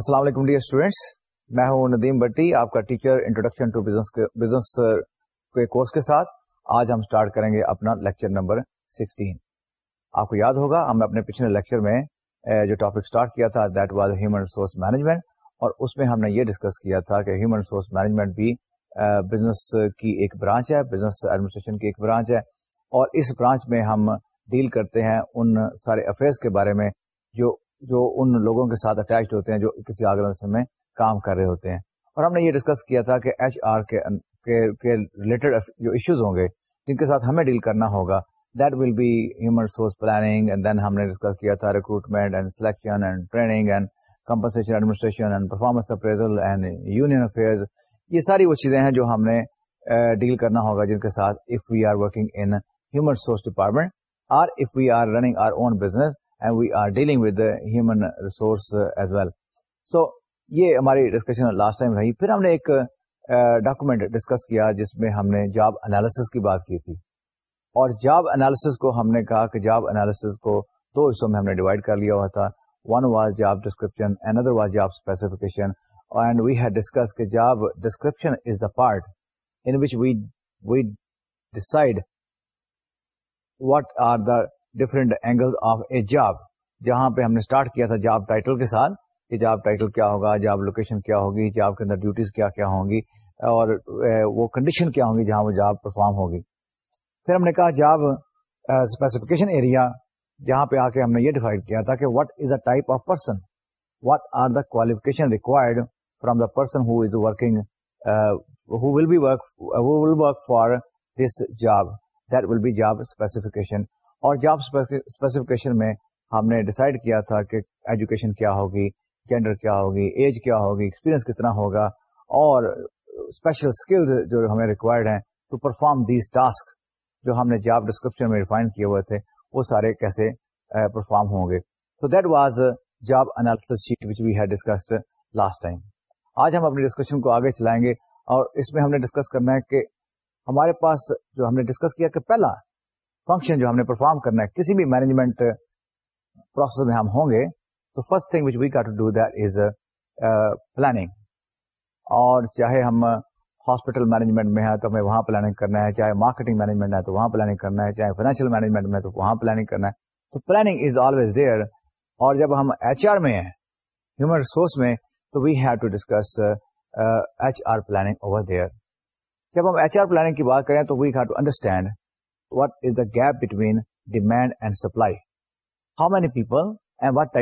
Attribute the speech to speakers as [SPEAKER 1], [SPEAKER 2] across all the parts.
[SPEAKER 1] السلام علیکم dear students میں ہوں ندیم بٹی آپ کا ٹیچر انٹروڈکشن ٹو بزنس کے کے کورس ساتھ آج ہم اسٹارٹ کریں گے اپنا لیکچر نمبر آپ کو یاد ہوگا ہم نے پچھلے لیکچر میں جو ٹاپک اسٹارٹ کیا تھا that was human resource management اور اس میں ہم نے یہ ڈسکس کیا تھا کہ ہیومن ریسورس مینجمنٹ بھی بزنس کی ایک برانچ ہے بزنس ایڈمنسٹریشن کی ایک برانچ ہے اور اس برانچ میں ہم ڈیل کرتے ہیں ان سارے افیئرس کے بارے میں جو جو ان لوگوں کے ساتھ اٹیچڈ ہوتے ہیں جو کسی آرگنائزیشن میں کام کر رہے ہوتے ہیں اور ہم نے یہ ڈسکس کیا تھا کہ ایچ آر کے ریلیٹڈ جو ایشوز ہوں گے جن کے ساتھ ہمیں ڈیل کرنا ہوگا that will be human resource planning and then ہم نے ڈسکس کیا تھا recruitment and selection and training and compensation administration and performance appraisal and union affairs یہ ساری وہ چیزیں ہیں جو ہم نے ڈیل کرنا ہوگا جن کے ساتھ if we are working in human resource department or if we are running our own business یہ ہماری ڈسکشن لاسٹ ٹائم رہی پھر ہم نے ایک ڈاکومینٹ ڈسکس کیا جس میں ہم نے جاب کی بات کی تھی اور جاب اینالس کو ہم نے کہا کہ جاب اینالس کو دو حصوں میں ہم نے ڈیوائڈ کر لیا ہوا تھا one was job description and other was job specification and we had discuss کہ job description is the part in which we we decide what are the different angle of a job جہاں پہ ہم نے start کیا تھا job title کے ساتھ کہ جاب ٹائٹل کیا ہوگا جاب لوکیشن کیا ہوگی جاب کے اندر ڈیوٹیز کیا کیا ہوں گی اور وہ کنڈیشن کیا ہوں گی جہاں وہ جاب پرفارم ہوگی پھر ہم نے کہا جاب اسپیسیفکیشن ایریا جہاں پہ آ کے ہم نے یہ ڈیفائڈ کیا تھا کہ what is a type of person what are the qualification required from the person who is working who will be work who will work for this job that will be job specification اور job specification میں ہم نے decide کیا تھا کہ education کیا ہوگی gender کیا ہوگی ایج کیا ہوگی ایکسپیرینس کتنا ہوگا اور اسپیشل اسکلز جو ہمیں ریکوائرڈ ہیں ٹو پرفارم دیز ٹاسک جو ہم نے جاب ڈسکرپشن میں ریفائن کیے ہوئے تھے وہ سارے کیسے پرفارم eh, ہوں گے so that was job analysis sheet which we had discussed last time آج ہم اپنی ڈسکشن کو آگے چلائیں گے اور اس میں ہم نے ڈسکس کرنا ہے کہ ہمارے پاس جو ہم نے ڈسکس کیا کہ پہلا فنکشن جو ہم نے پرفارم کرنا ہے کسی بھی مینجمنٹ پروسیس میں ہم ہوں گے تو first thing which we'd to do that is planning اور چاہے ہم ہاسپٹل مینجمنٹ میں ہے تو ہمیں وہاں پلاننگ کرنا ہے چاہے مارکیٹنگ مینجمنٹ ہے تو وہاں پلاننگ کرنا ہے چاہے فائنینشیل مینجمنٹ میں تو وہاں پلاننگ کرنا ہے تو پلاننگ از آلویز دیئر اور جب ہم ایچ آر میں ہیں ہیومن ریسورس میں تو we have to discuss H R planning over there جب ہم ایچ آر پلاننگ کی بات کریں تو we have to understand what is the gap between demand and supply how many people's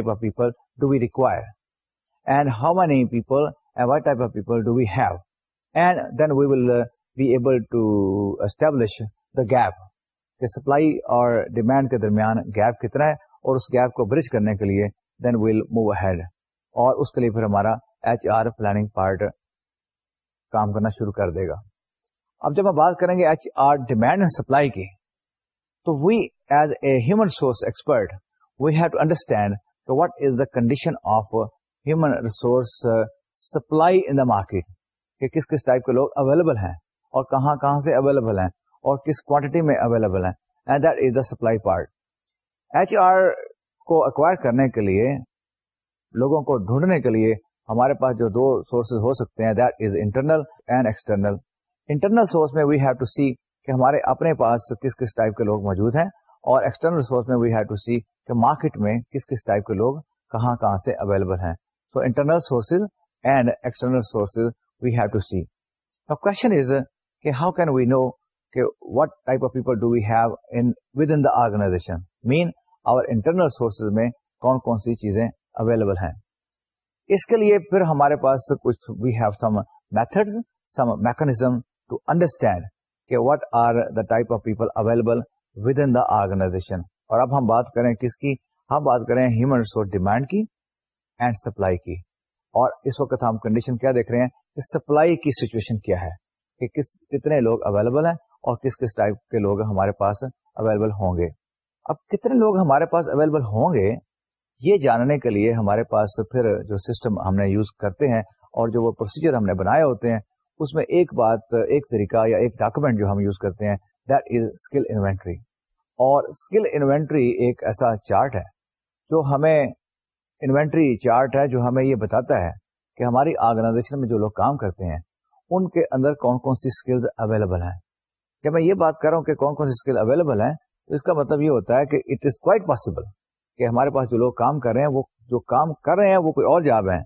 [SPEAKER 1] گیپلائی اور ڈیمانڈ کے درمیان گیپ کتنا ہے اور اس گیپ کو برج کرنے کے لیے دین وی ول موڈ اور اس کے لیے ہمارا ایچ آر پلاننگ پارٹ کام کرنا شروع کر دے گا اب جب ہم بات کریں گے ایچ آر ڈیمینڈ سپلائی کی تو we as a human resource expert we have to understand what is the condition of human resource supply in the market کہ کس کس ٹائپ کے لوگ اویلیبل ہیں اور کہاں کہاں سے اویلیبل ہیں اور کس کوانٹٹی میں اویلیبل ہیں and that is the supply part H R کو اکوائر کرنے کے لیے لوگوں کو ڈھونڈنے کے لیے ہمارے پاس جو دو سورسز ہو سکتے ہیں that is internal and external internal source میں وی ہیو ٹو سی کہ ہمارے اپنے پاس کس کس ٹائپ کے لوگ موجود ہیں اور ایکسٹرنل ریسورس میں وی ہیو ٹو سی کہ مارکیٹ میں کس کس ٹائپ کے لوگ کہاں کہاں سے اویلیبل ہیں so internal sources and external sources we have to see question is کہ ہاؤ کین وی نو کہ what type of people do we have within the organization manpower internal sources میں کون کون سی چیزیں اویلیبل ہیں اس کے لیے پھر ہمارے پاس کچھ we have some method some mechanism to understand کہ what are the type of people available within the organization اور اب ہم بات کریں کس کی ہم بات کریں ہیومن ریسورس ڈیمانڈ کی اینڈ سپلائی کی اور اس وقت ہم کنڈیشن کیا دیکھ رہے ہیں کہ سپلائی کی سچویشن کیا ہے کہ کس کتنے لوگ اویلیبل ہیں اور کس کس ٹائپ کے لوگ ہمارے پاس اویلیبل ہوں گے اب کتنے لوگ ہمارے پاس اویلیبل ہوں گے یہ جاننے کے لیے ہمارے پاس پھر جو سسٹم ہم نے یوز کرتے ہیں اور جو وہ پروسیجر ہم نے بنائے ہوتے ہیں اس میں ایک بات ایک طریقہ یا ایک ڈاکومینٹ جو ہم یوز کرتے ہیں دیٹ از اسکل انوینٹری اور اسکل انوینٹری ایک ایسا چارٹ ہے جو ہمیں انوینٹری چارٹ ہے جو ہمیں یہ بتاتا ہے کہ ہماری آرگنائزیشن میں جو لوگ کام کرتے ہیں ان کے اندر کون کون سی اسکلز اویلیبل ہیں جب میں یہ بات کر رہا ہوں کہ کون کون سی اسکل اویلیبل ہیں تو اس کا مطلب یہ ہوتا ہے کہ اٹ از کوائٹ پاسبل کہ ہمارے پاس جو لوگ کام کر رہے ہیں وہ جو کام کر رہے ہیں وہ کوئی اور جاب ہیں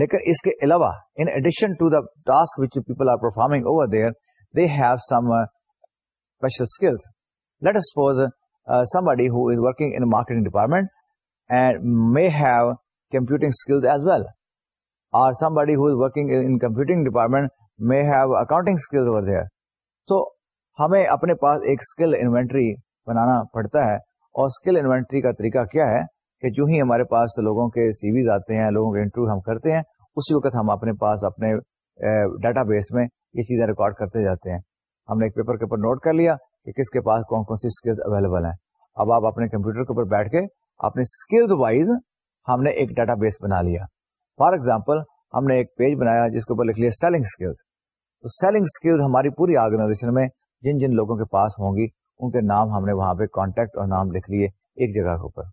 [SPEAKER 1] لیکن اس کے علاوہ in addition to the task which people are performing over there they have some special skills let's suppose somebody who is working in marketing department and may have computing skills as well or somebody who is working in computing department may have accounting skills over there تو ہمیں اپنے پاس ایک skill inventory بنانا پڑتا ہے اور skill inventory کا طریقہ کیا ہے کہ جو ہی ہمارے پاس لوگوں کے سی ویز آتے ہیں لوگوں کے انٹرویو ہم کرتے ہیں اسی وقت ہم اپنے پاس اپنے ڈیٹا بیس میں یہ چیزیں ریکارڈ کرتے جاتے ہیں ہم نے ایک پیپر کے اوپر نوٹ کر لیا کہ کس کے پاس کون کون سی اسکلز اویلیبل ہیں اب آپ اپنے کمپیوٹر کے اوپر بیٹھ کے اپنے اسکلز وائز ہم نے ایک ڈیٹا بیس بنا لیا فار ایگزامپل ہم نے ایک پیج بنایا جس کے اوپر لکھ لیا سیلنگ اسکلز تو سیلنگ اسکلز ہماری پوری آرگنائزیشن میں جن جن لوگوں کے پاس ہوں گی ان کے نام ہم نے وہاں پہ کانٹیکٹ اور نام لکھ لیے ایک جگہ کے اوپر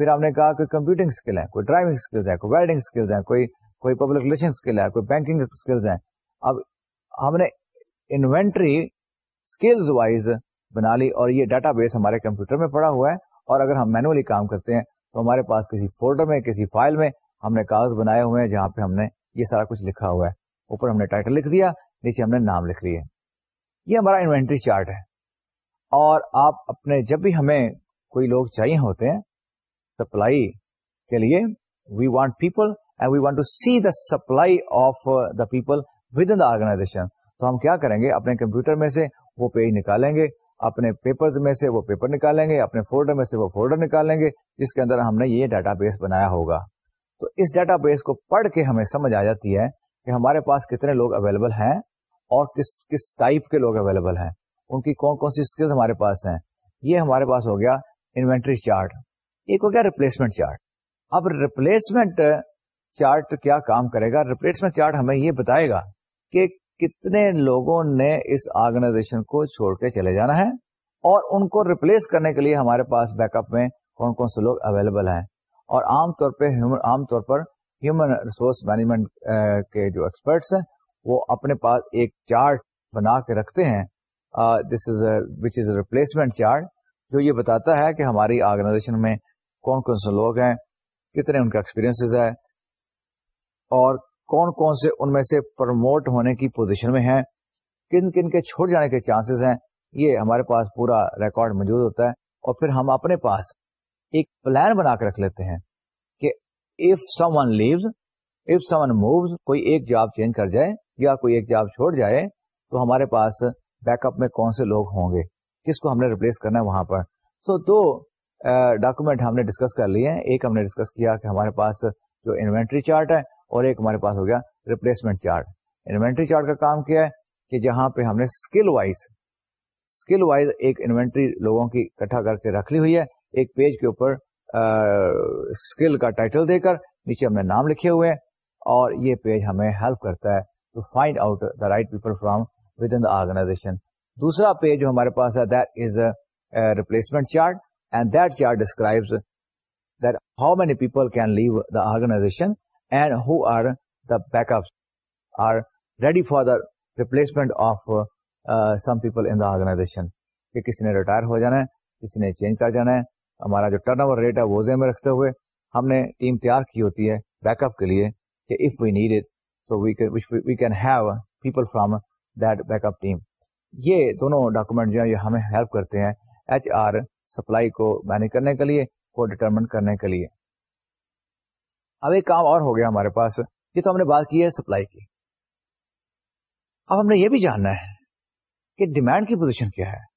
[SPEAKER 1] پھر ہم نے کہا کہ کمپیوٹنگ اسکل ہے کوئی ڈرائیونگ اسکلز کوئی ویلڈنگ اسکلز ہیں کوئی کوئی پبلک ریلیشن اسکل ہے کوئی بینکنگ اسکلز ہیں اب ہم نے انوینٹری اسکلز وائز بنا لی اور یہ ڈیٹا بیس ہمارے کمپیوٹر میں پڑا ہوا ہے اور اگر ہم مینولی کام کرتے ہیں تو ہمارے پاس کسی فولڈر میں کسی فائل میں ہم نے کاغذ بنائے ہوئے ہیں جہاں پہ ہم نے یہ سارا کچھ لکھا ہوا ہے اوپر ہم نے ٹائٹل لکھ دیا نیچے ہم نے نام لکھ لیے یہ ہمارا انوینٹری چارٹ ہے اور آپ اپنے جب بھی ہمیں کوئی لوگ چاہیے ہوتے ہیں سپلائی کے لیے کریں گے اپنے ہم نے یہ ڈیٹا بیس بنایا ہوگا تو اس ڈیٹا بیس کو پڑھ کے ہمیں سمجھ آ جاتی ہے کہ ہمارے پاس کتنے لوگ اویلیبل ہیں اور کس کس ٹائپ کے لوگ اویلیبل ہیں ان کی کون کون سی اسکلز ہمارے پاس ہیں یہ ہمارے پاس ہو گیا انوینٹری چارٹ ایک ہو گیا ریپلیسمنٹ چارٹ اب ریپلیسمنٹ چارٹ کیا کام کرے گا ریپلیسمنٹ چارٹ ہمیں یہ بتائے گا کہ کتنے لوگوں نے اس آرگنائزیشن کو چھوڑ کے چلے جانا ہے اور ان کو ریپلیس کرنے کے لیے ہمارے پاس بیک اپ میں کون کون سے لوگ اویلیبل ہیں اور عام طور پہ عام طور پر ہیومن ریسورس مینجمنٹ کے جو ایکسپرٹس ہیں وہ اپنے پاس ایک چارٹ بنا کے رکھتے ہیں this is which is replacement chart جو یہ بتاتا ہے کہ ہماری آرگنائزیشن میں کون کون سے لوگ ہیں کتنے ان کا ایکسپیرینس ہے اور کون کون سے ان میں سے پروموٹ ہونے کی پوزیشن میں ہیں کن کن کے چھوڑ جانے کے چانسز ہیں یہ ہمارے پاس پورا ریکارڈ موجود ہوتا ہے اور پھر ہم اپنے پاس ایک پلان بنا کے رکھ لیتے ہیں کہ if someone leaves if someone moves کوئی ایک جاب چینج کر جائے یا کوئی ایک جاب چھوڑ جائے تو ہمارے پاس بیک اپ میں کون سے لوگ ہوں گے کس کو ہم نے ریپلیس کرنا ہے وہاں پر سو so, دو ڈاکومنٹ ہم نے ڈسکس کر لیے ہیں ایک ہم نے ڈسکس کیا کہ ہمارے پاس جو انوینٹری چارٹ ہے اور ایک ہمارے پاس ہو گیا ریپلیسمنٹ چارٹ انوینٹری چارٹ کا کام کیا ہے کہ جہاں پہ ہم نے اسکل اسکل وائز وائز ایک انوینٹری لوگوں کی اکٹھا کر کے رکھ لی ہوئی ہے ایک پیج کے اوپر اسکل کا ٹائٹل دے کر نیچے ہم نے نام لکھے ہوئے اور یہ پیج ہمیں ہیلپ کرتا ہے to find out the right people from within the organization دوسرا پیج جو ہمارے پاس ہے that is replacement chart retire uh, ہو جانا ہے ہمارا جو ٹرن اوور ریٹ ہے ذہن میں رکھتے ہوئے ہم نے ٹیم تیار کی ہوتی ہے بیک اپ کے لیے یہ دونوں ڈاکومنٹ جو ہیں ہمیں ہیلپ کرتے ہیں ایچ آر سپلائی کو مینج کرنے کے لیے کو ڈیٹرمن کرنے کے لیے اب ایک کام اور ہو گیا ہمارے پاس یہ تو ہم نے بات کی ہے سپلائی کی اب ہم نے یہ بھی جاننا ہے کہ ڈیمانڈ کی پوزیشن کیا ہے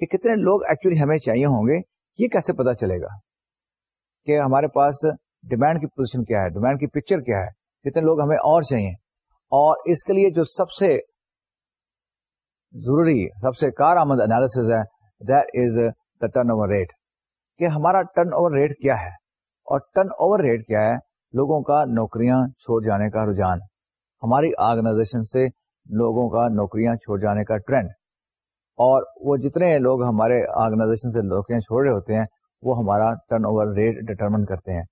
[SPEAKER 1] کہ کتنے لوگ ایکچولی ہمیں چاہیے ہوں گے یہ کیسے پتا چلے گا کہ ہمارے پاس ڈیمانڈ کی پوزیشن کیا ہے ڈیمانڈ کی پکچر کیا ہے کتنے لوگ ہمیں اور چاہیے اور اس کے لیے جو سب سے ضروری سب سے کار آمد انالیس ہے that is the turn over rate کہ ہمارا ٹرن اوور ریٹ کیا ہے اور ٹرن اوور ریٹ کیا ہے لوگوں کا نوکریاں چھوڑ جانے کا رجحان ہماری آرگنائزیشن سے لوگوں کا نوکریاں چھوڑ جانے کا ٹرینڈ اور وہ جتنے لوگ ہمارے آرگنائزیشن سے نوکریاں چھوڑ رہے ہوتے ہیں وہ ہمارا ٹرن اوور ریٹ ڈٹرمن کرتے ہیں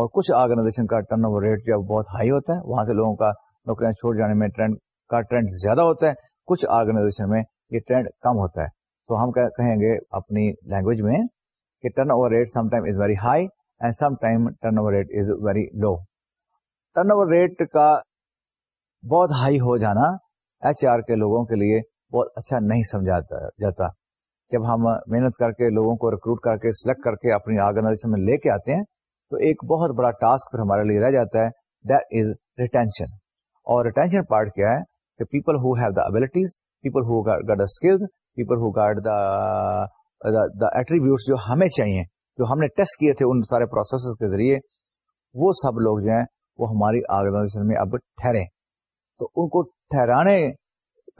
[SPEAKER 1] اور کچھ آرگنائزیشن کا ٹرن اوور ریٹ جو بہت ہائی ہوتا ہے وہاں سے لوگوں کا نوکریاں چھوڑ جانے میں ٹرینڈ کا ٹرینڈ زیادہ ہوتا ہے کچھ آرگنائزیشن میں یہ ٹرینڈ کم ہوتا ہے تو ہم کہیں گے اپنی لینگویج میں کہ turn over rate some time is very high and some time turn over rate is very low turn over rate کا بہت ہائی ہو جانا ایچ آر کے لوگوں کے لیے بہت اچھا نہیں سمجھا جاتا جب ہم محنت کر کے لوگوں کو ریکروٹ کر کے سلیکٹ کر کے اپنی آرگنائزیشن میں لے کے آتے ہیں تو ایک بہت بڑا ٹاسک پھر ہمارے لیے رہ جاتا ہے دیٹ از ریٹینشن اور ریٹینشن پارٹ کیا ہے کہ people who have the abilities people who got the skills people who guard the جو ہمیں چاہیے جو ہم نے ٹیسٹ کیے تھے ان سارے کے ذریعے وہ سب لوگ جو ہیں وہ ہماری آرگنائزیشن میں اب ٹھہرے تو ان کو ٹھہرانے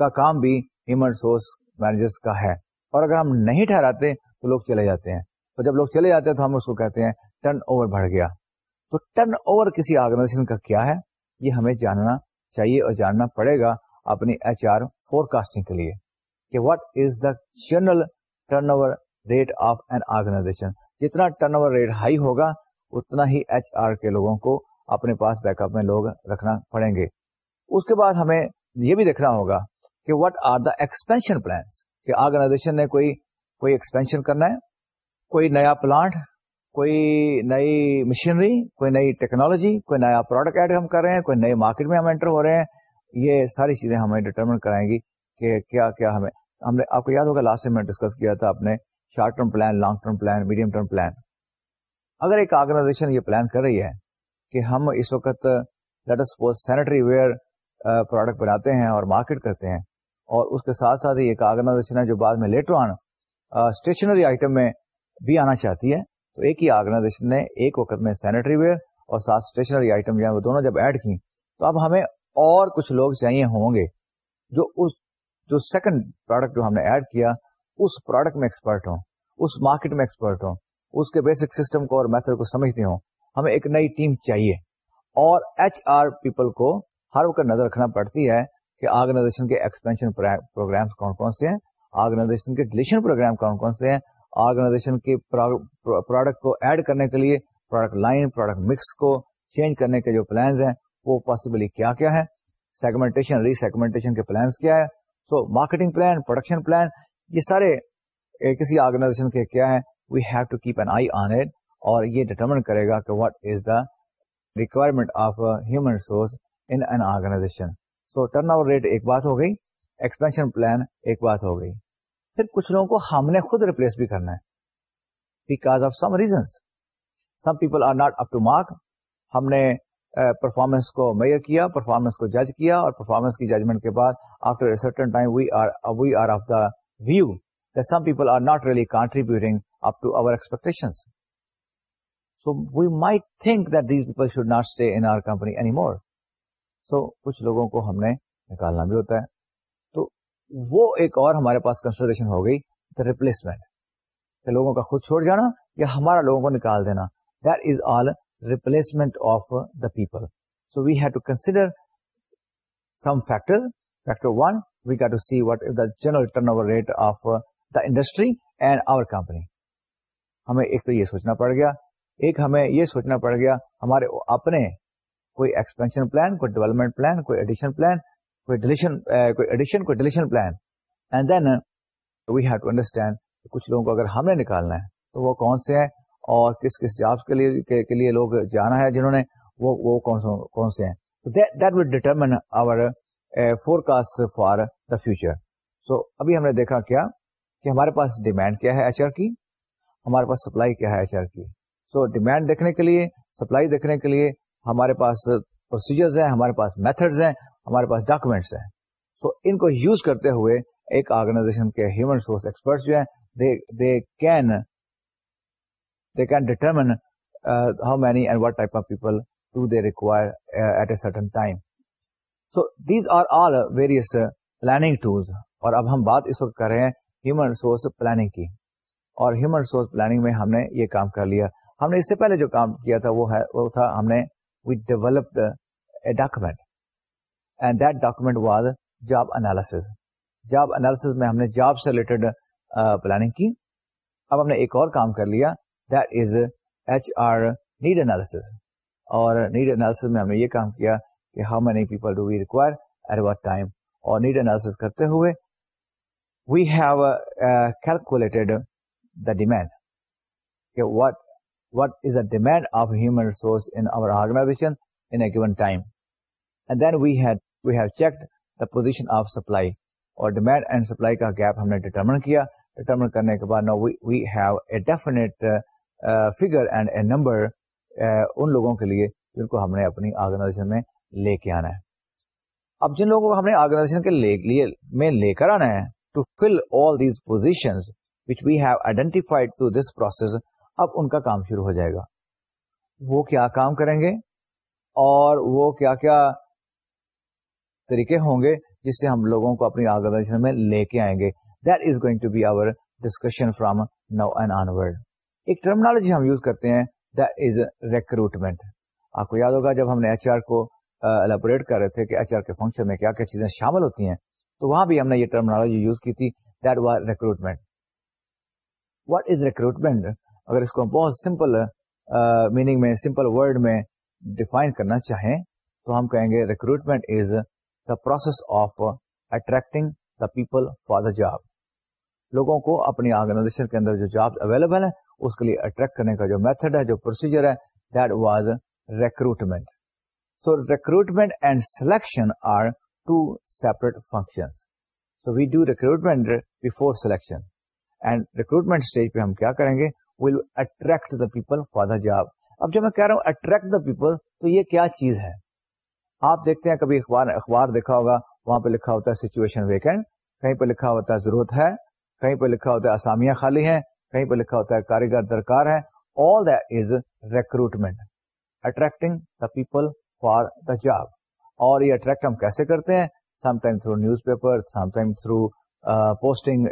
[SPEAKER 1] کا کام بھی ہیومن ریسورس کا ہے اور اگر ہم نہیں ٹھہراتے تو لوگ چلے جاتے ہیں اور جب لوگ چلے جاتے ہیں تو ہم اس کو کہتے ہیں ٹرن اوور بڑھ گیا تو ٹرن اوور کسی آرگنائزیشن کا کیا ہے یہ ہمیں جاننا چاہیے اور جاننا پڑے گا اپنی ایچ آر فور کاسٹنگ کے لیے کہ what is the general turnover rate of an organization جتنا ٹرن اوور ریٹ ہائی ہوگا اتنا ہی ایچ آر کے لوگوں کو اپنے پاس بیک اپ میں لوگ رکھنا پڑیں گے اس کے بعد ہمیں یہ بھی دیکھنا ہوگا کہ what are the expansion plan organization نے کوئی کوئی ایکسپینشن کرنا ہے کوئی نیا پلانٹ کوئی نئی مشینری کوئی نئی ٹیکنالوجی کوئی نیا پروڈکٹ ایڈ ہم کر رہے ہیں کوئی نئے مارکیٹ میں ہم انٹر ہو رہے ہیں یہ ساری چیزیں ہمیں ڈیٹرمنٹ کرائیں گی کہ کیا کیا ہمیں ہم نے آپ کو یاد ہوگا لاسٹ ٹائم میں ڈسکس کیا تھا اپنے short term plan long term plan medium term plan اگر ایک آرگنائزیشن یہ پلان کر رہی ہے کہ ہم اس وقت let suppose sanitary ware product بناتے ہیں اور مارکیٹ کرتے ہیں اور اس کے ساتھ ساتھ ایک آرگنائزیشن ہے جو بعد میں لیٹر آن اسٹیشنری آئٹم میں بھی آنا چاہتی ہے تو ایک ہی آرگنائزیشن نے ایک وقت میں سینیٹری ویئر اور ساتھ اسٹیشنری آئٹم جو ہے وہ دونوں جب ایڈ کی تو اب ہمیں اور کچھ لوگ چاہیے ہوں گے جو اس جو سیکنڈ پروڈکٹ جو ہم نے ایڈ کیا اس پروڈکٹ میں ایکسپرٹ ہوں اس مارکیٹ میں ایکسپرٹ ہوں اس کے بیسک سسٹم کو اور میتھڈ کو سمجھتے ہوں ہمیں ایک نئی ٹیم چاہیے اور ایچ آر پیپل کو ہر وقت نظر رکھنا پڑتی ہے کہ آرگنائزیشن کے ایکسپینشن پروگرامس کون کون سے ہیں آرگنائزیشن کے ڈلیشن پروگرام کون کون سے ہیں آرگنائزیشن کے پروڈکٹ کو ایڈ کرنے کے لیے پروڈکٹ پروڈکٹ لائن مکس کو چینج کرنے کے جو پلانز ہیں وہ پاسبلی کیا کیا ہے سیگمنٹیشن ری سیگمنٹیشن کے پلانس کیا ہے so marketing plan production plan یہ سارے eh, کسی آرگنائزیشن کے کیا ہیں we have to keep an eye on it اور یہ ڈیٹرمنٹ کرے گا کہ what is the requirement of human resource in an organization so turnover rate ایک بات ہو گئی ایکسپینشن پلان ایک بات ہو گئی پھر کچھ لوگوں کو ہم نے خود ریپلیس بھی کرنا ہے because of some reasons some people are not up to mark ہم نے پرفارمنس کو میئر کیا پرفارمنس کو جج کیا اور پرفارمنس کی ججمنٹ کے بعد after we are of the view some people are not really contributing up to over expectation so we may think that these people should not stay in our company anymore سو کچھ لوگوں کو ہم نے نکالنا بھی ہوتا ہے تو وہ ایک اور ہمارے پاس کنسیڈریشن ہو گئی دا ریپلیسمنٹ لوگوں کا خود چھوڑ جانا یا ہمارا لوگوں کو نکال دینا that is all replacement of the people so we've to consider industry company ہمیں ایک تو یہ سوچنا پڑ گیا ایک ہمیں یہ سوچنا پڑ گیا ہمارے اپنے کوئی ایکسپینشن پلان کوئی ڈیولپمنٹ پلان کوئی ایڈیشن پلان کوئی ایڈیشن کوئی deletion plan and then we have to understand کچھ لوگوں کو اگر ہم نے نکالنا ہے تو وہ کون سے ہیں اور کس کس جابس کے لیے کے لیے لوگ جانا ہے جنہوں نے وہ وہ کون سے ہیں تو that will determine our forecast for the future so ابھی ہم نے دیکھا کیا کہ ہمارے پاس ڈیمانڈ کیا ہے ایچ آر کی ہمارے پاس سپلائی کیا ہے ایچ آر کی سو ڈیمانڈ دیکھنے کے لیے سپلائی دیکھنے کے لیے ہمارے پاس پروسیجرز ہیں ہمارے پاس میتھڈز ہیں ہمارے پاس ڈاکومینٹس ہیں سو ان کو یوز کرتے ہوئے ایک آرگنائزیشن کے ہیومن ریسورس ایکسپرٹ جو ہیں they can they can determine uh, how many and what type of people do they require uh, at a certain time. So these are all uh, various uh, planning tools. اور اب ہم بات اس وقت کر رہے ہیں ہیومن ریسورس پلاننگ کی اور ہیومن ریسورس پلاننگ میں ہم نے یہ کام کر لیا ہم نے اس سے پہلے جو کام کیا تھا وہ, ہے, وہ تھا ہم نے we developed a document and that document was job analysis job analysis میں ہم نے جاب سے ریلیٹڈ پلاننگ کی اب ہم نے ایک اور کام کر لیا یہ how many people demand of supply اور ڈیمانڈ اینڈ سپلائی کا گیپ ہم نے فگر اینڈ اے نمبر ان لوگوں کے لیے جن کو ہم نے اپنی آرگنائزیشن میں لے کے آنا ہے اب جن لوگوں کو ہم نے آرگنائزیشن کے لے کر آنا ہے to fill all these position which we have identified this process اب ان کا کام شروع ہو جائے گا وہ کیا کام کریں گے اور وہ کیا کیا طریقے ہوں گے جس سے ہم لوگوں کو اپنی آرگنائزیشن میں لے کے آئیں گے that is going to be our discussion from now and onward ایک ٹرمنالوجی ہم یوز کرتے ہیں دا از ریکروٹمنٹ آپ کو یاد ہوگا جب ہم نے ایچ ایچ آر آر کو الیبوریٹ کر رہے تھے کہ کے فنکشن میں کیا کیا چیزیں شامل ہوتی ہیں تو وہاں بھی ہم نے یہ ٹرمنالوجی یوز کی تھی that recruitment what is recruitment اگر اس کو بہت سمپل میننگ میں سمپل ورڈ میں ڈیفائن کرنا چاہیں تو ہم کہیں گے recruitment is the process of attracting the people for the job لوگوں کو اپنی آرگنائزیشن کے اندر جو جاب اویلیبل ہیں اس کے لیے اٹریکٹ کرنے کا جو میتھڈ ہے جو پروسیجر ہے that was recruitment so recruitment and selection are two separate function so we do recruitment before selection and recruitment stage پہ ہم کیا کریں گے will attract the people for the job اب جب میں کہہ رہا ہوں اٹریکٹ دا پیپل تو یہ کیا چیز ہے آپ دیکھتے ہیں کبھی اخبار اخبار دیکھا ہوگا وہاں پہ لکھا ہوتا ہے سچویشن ویکینڈ کہیں پہ لکھا ہوتا ہے ضرورت ہے کہیں پہ لکھا ہوتا ہے آسامیاں خالی ہیں کہیں پہ لکھا ہوتا ہے کاریگر درکار ہے all this recruitment attracting the people for the job اور یہ اٹریکٹ ہم کیسے کرتے ہیں some time through newspaper some time through posting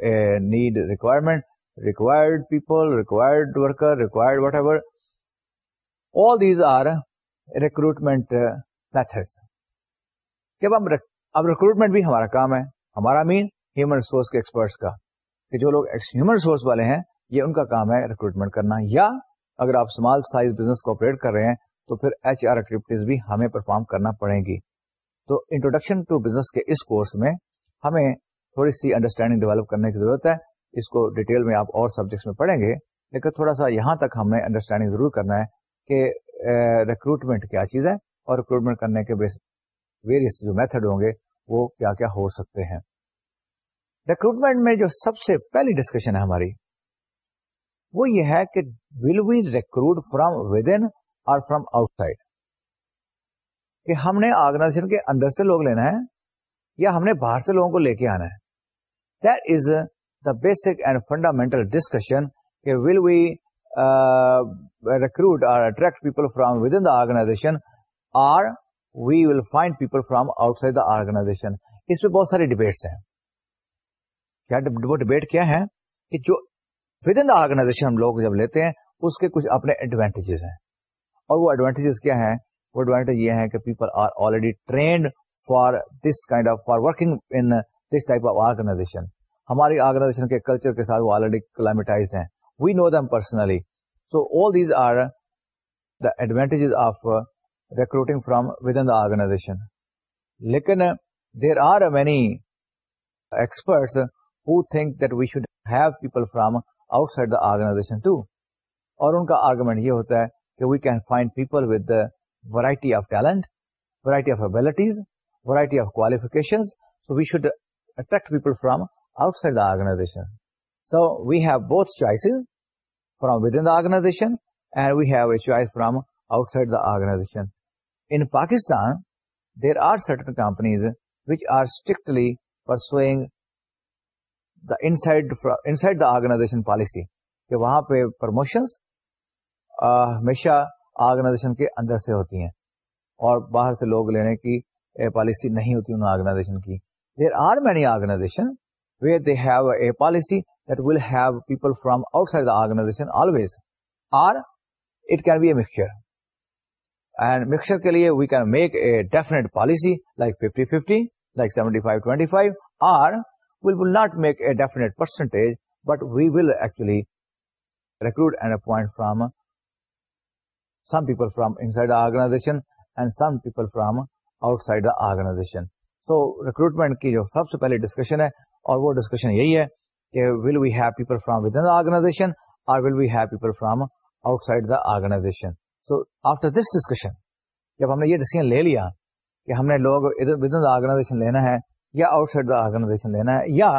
[SPEAKER 1] need requirement required people required worker required whatever all these are recruitment method جب ہم اب recruitment بھی ہمارا کام ہے ہمارا مین ہیومن ریسورس کے ایکسپرٹس کا کہ جو لوگ ہیومن ریسورس والے ہیں یہ ان کا کام ہے ریکروٹمنٹ کرنا یا اگر آپ اسمال سائز بزنس کو آپریٹ کر رہے ہیں تو پھر ایچ آر ایکٹیویٹیز بھی ہمیں پرفارم کرنا پڑے گی تو انٹروڈکشن ٹو بزنس کے اس کورس میں ہمیں تھوڑی سی انڈرسٹینڈنگ ڈیولپ کرنے کی ضرورت ہے اس کو ڈیٹیل میں آپ اور سبجیکٹس میں پڑھیں گے لیکن تھوڑا سا یہاں تک ہمیں انڈرسٹینڈنگ ضرور کرنا ہے کہ ریکروٹمنٹ کیا چیز ہے اور ریکروٹمنٹ کرنے کے ویریس جو میتھڈ ہوں گے وہ کیا کیا ہو سکتے ہیں ریکروٹمنٹ میں جو سب سے پہلی ڈسکشن ہے ہماری وہ یہ ہے کہ will we recruit from within or from out side کہ ہم نے آرگنائزیشن کے اندر سے لوگ لینا ہے یا ہم نے باہر سے لوگوں کو لے کے آنا ہے that is the basic and fundamental discussion کہ will we recruit attract people from within the organisation we will find people from outside the organisation اس پہ بہت سارے ڈبیٹس ہیں کیا وہ ڈبیٹ کیا ہے کہ جو ود ان دا آرگنائزیشن ہم لوگ جب لیتے ہیں اس کے کچھ اپنے ایڈوانٹیجز ہیں اور وہ ایڈوانٹیجز کیا ہیں وہ ایڈوانٹیج یہ ہے کہ people are already trained for for this this kind of of working in type organisation ہماری آرگنائزیشن کے کلچر کے ساتھ وہ آلریڈی کلاز ہیں we know them personally so all these are the advantages of recruiting from within the organisation لیکن there are many experts who think that we should have people from outside the organisation too اور ان کا argument یہ ہوتا ہے کہ we can find people with the variety of talent variety of abilities variety of qualification so we should attract people from outside the organisation so we have both choices from within the organisation and we have a choice from outside the organisation in Pakistan there are certain companies which are strictly pursuing the inside inside the organisation policy کہ وہاں پہ promotions ہمیشہ organization کے اندر سے ہوتی ہیں اور باہر سے لوگ لینے کی پالیسی نہیں ہوتی ان آرگنائزیشن کی there are many organisation where they have a policy that will have people from outside the organisation always or it can be a mixture and mixture کے لیے we can make a definite policy like fifty fifty like seventy five twenty five or will will not make percentage but we will actually recruit from فرامشن آرگنا جو سب سے پہلے discussion ہے اور وہ discussion یہی ہے کہ will weep people فرامشن from outside the organisation this discussion جب ہم نے یہ ڈیسیز لے لیا کہ ہم نے لوگ لینا ہے یا آؤٹ سائڈ دا آرگنائزیشن لینا ہے یا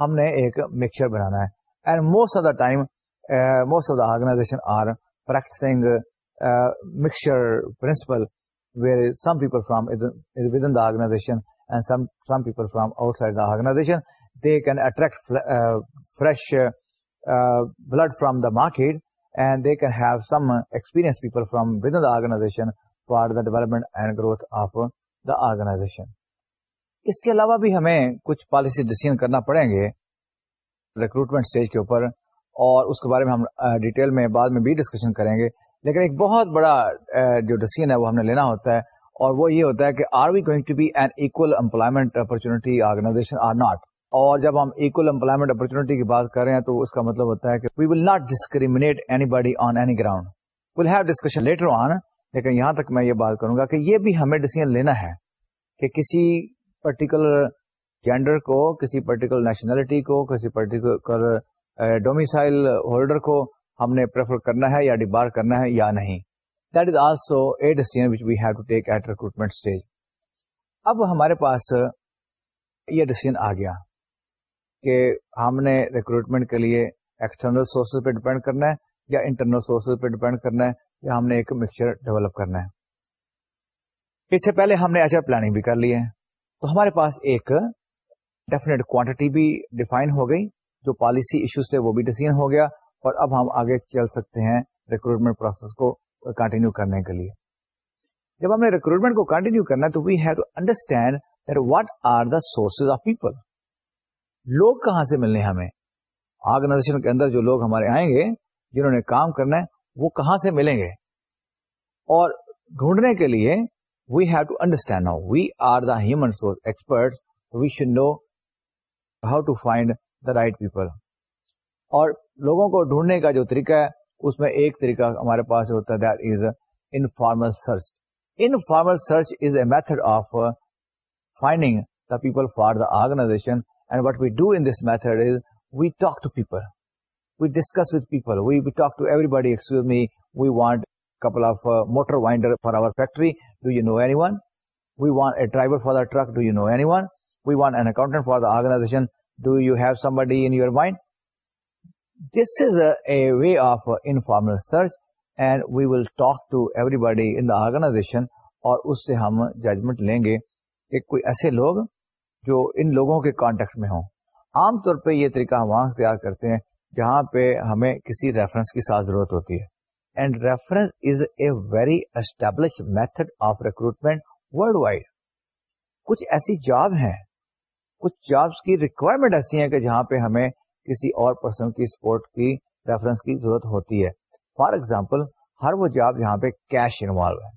[SPEAKER 1] ہم نے ایک مکسچر بنانا ہے and most of the time most of the organisation are practising mixture principle where some people from within the organisation and some some people from outside the organisation they can attract fresh blood from the market and they can have some experience people from within the organisation for the development and growth of the organisation اس کے علاوہ بھی ہمیں کچھ policy decision کرنا پڑیں گے recruitment stage کے اوپر اور اس کے بارے میں ہم ڈیٹیل میں بعد میں بھی ڈسکشن کریں گے لیکن ایک بہت بڑا جو ڈسیزن ہے وہ ہم نے لینا ہوتا ہے اور وہ یہ ہوتا ہے کہ are we going to be an equal employment opportunity organisation or not اور جب ہم ایکول امپلائمنٹ اپرچونیٹی کی بات کر رہے ہیں تو اس کا مطلب ہوتا ہے کہ we will not discriminate anybody on any ground will have discussion later on لیکن یہاں تک میں یہ بات کروں گا کہ یہ بھی ہمیں ڈسیزن لینا ہے کہ کسی پرٹیکولر جینڈر کو کسی پرٹیکولر نیشنلٹی کو کسی پرٹیکولر ڈومسائل ہولڈر کو ہم نے پریفر کرنا ہے یا ڈبار کرنا ہے یا نہیں that is also a decision which we have to take at recruitment stage اب ہمارے پاس یہ ڈیسیزن آ گیا کہ ہم نے ریکروٹمنٹ کے لیے ایکسٹرنل سورسز پہ ڈیپینڈ کرنا ہے یا انٹرنل سورسز پہ ڈیپینڈ کرنا ہے یا ہم نے ایک مکسچر ڈیولپ کرنا ہے اس سے پہلے ہم نے ایچ آر پلاننگ بھی کر لی ہے تو ہمارے پاس ایک ڈیفینیٹ کوانٹٹی بھی ڈیفائن ہو گئی جو پالیسی ایشو سے وہ بھی ڈسیزن ہو گیا اور اب ہم آگے چل سکتے ہیں ریکروٹمنٹ پروسیس کو کنٹینیو کرنے کے لیے جب ہم نے ریکروٹمنٹ کو کنٹینیو کرنا تو we have to understand what are the sources of people لوگ کہاں سے ملنے ہمیں آرگنائزیشن کے اندر جو لوگ ہمارے آئیں گے جنہوں نے کام کرنا ہے وہ کہاں سے ملیں گے اور ڈھونڈنے کے لیے we have to understand now we are the human source experts so we should know how to find the right people اور لوگوں کو ڈھونڈنے کا جو طریقہ ہے اس میں ایک طریقہ ہمارے پاس ہوتا ہے that is informal search informal search is a method of finding the people for the organisation and what we do in this method is we talk to people we discuss with people we we talk to everybody excuse me we want couple of motor winder for our factory for truck do you know one we wanted for the organisation this is a way of informal search and we will talk to everybody organisation اور اس سے ہم judgment لیں گے کہ کوئی ایسے لوگ جو ان لوگوں کے کانٹیکٹ میں ہوں آم طور پہ یہ طریقہ وہاں تیار کرتے ہیں جہاں پہ ہمیں کسی ریفرنس کی ساتھ ضرورت ہوتی ہے very establish method of recruitment worldwide کچھ ایسی جاب ہیں کچھ جابس کی ریکوائرمنٹ ایسی ہیں کہ جہاں پہ ہمیں کسی اور پرسن کی سپورٹ کی ریفرنس کی ضرورت ہوتی ہے فار ایگزامپل ہر وہ جاب جہاں پہ کیش انوالو ہے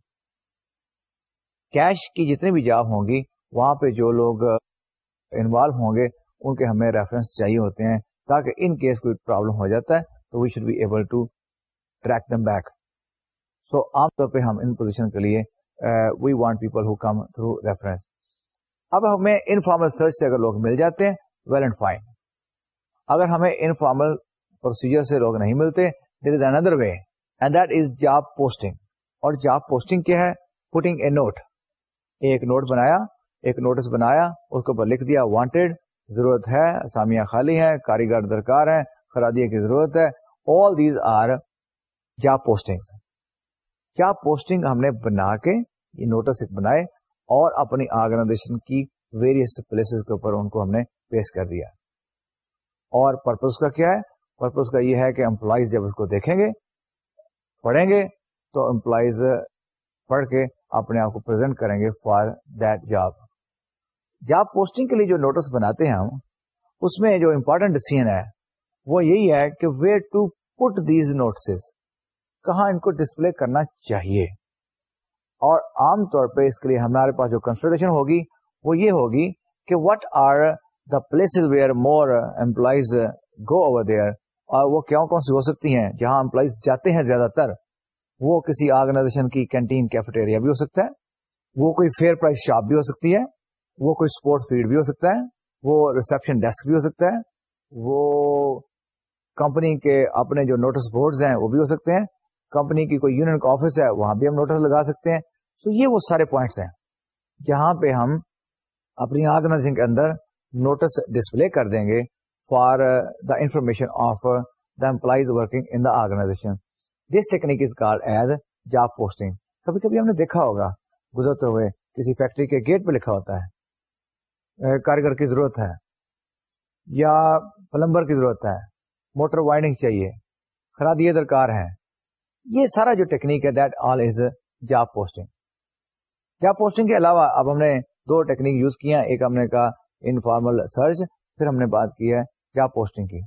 [SPEAKER 1] کیش کی جتنی بھی جاب ہوں گی وہاں پہ جو لوگ انوالو ہوں گے ان کے ہمیں ریفرنس چاہیے ہوتے ہیں تاکہ ان کیس کوئی پرابلم ہو جاتا ہے تو we should be able to track them back so عام طور پہ ہم ان پوزیشن کے لیے we want people who come through reference اب ہمیں انفارمل سرچ سے اگر لوگ مل جاتے ہیں ویل اینڈ فائن اگر ہمیں انفارمل پروسیجر سے لوگ نہیں ملتے there is another way and that is job posting اور جاب پوسٹنگ کیا ہے پوٹنگ اے نوٹ ایک نوٹ بنایا ایک نوٹس بنایا اس کے اوپر لکھ دیا وانٹیڈ ضرورت ہے سامیاں خالی ہیں کاریگر درکار ہیں خرادیے کی ضرورت ہے آل دیز آر پوسٹنگ کیا پوسٹنگ ہم نے بنا کے یہ نوٹس بنائے اور اپنی آرگنائزیشن کی ویریس پلیسز کے اوپر ان کو ہم نے پیش کر دیا اور پرپز کا کیا ہے پرپز کا یہ ہے کہ امپلائیز جب اس کو دیکھیں گے پڑھیں گے تو امپلائیز پڑھ کے اپنے آپ کو پرزینٹ کریں گے for that job job posting کے لیے جو نوٹس بناتے ہیں ہم اس میں جو امپورٹنٹ ڈسیزن ہے وہ یہی ہے کہ where to put these notices کہاں ان کو ڈسپلے کرنا چاہیے اور عام طور پہ اس کے لیے ہمارے پاس جو کنسلٹیشن ہوگی وہ یہ ہوگی کہ what are the places where more employees go over there اور وہ کیوں کون سی ہو سکتی ہیں جہاں امپلائیز جاتے ہیں زیادہ تر وہ کسی آرگنائزیشن کی کینٹین کیفیٹیریا بھی ہو سکتا ہے وہ کوئی فیئر پرائز شاپ بھی ہو سکتی ہے وہ کوئی اسپورٹس فیلڈ بھی ہو سکتا ہے وہ ریسپشن ڈیسک بھی ہو سکتا ہے وہ کمپنی کے اپنے جو نوٹس بورڈز ہیں وہ بھی ہو سکتے ہیں کمپنی کی کوئی یونین آفس ہے وہاں بھی ہم نوٹس لگا سکتے ہیں سو یہ وہ سارے پوائنٹس ہیں جہاں پہ ہم اپنی آرگنائزنگ کے اندر نوٹس ڈسپلے کر دیں گے for the information of the employees working in the organization this technique is call as job posting کبھی کبھی ہم نے دیکھا ہوگا گزرتے ہوئے کسی فیکٹری کے گیٹ پہ لکھا ہوتا ہے uh, کاریگر کی ضرورت ہے یا پلمبر کی ضرورت ہے موٹر وائنڈنگ چاہیے خرابیے درکار ہیں یہ سارا جو ٹیکنیک ہے that all is job job posting posting کے علاوہ اب ہم نے دو ٹیکنیک یوز کیا ایک ہم نے کہا انفارمل سرچ پھر ہم نے بات کی ہے جاب پوسٹنگ کی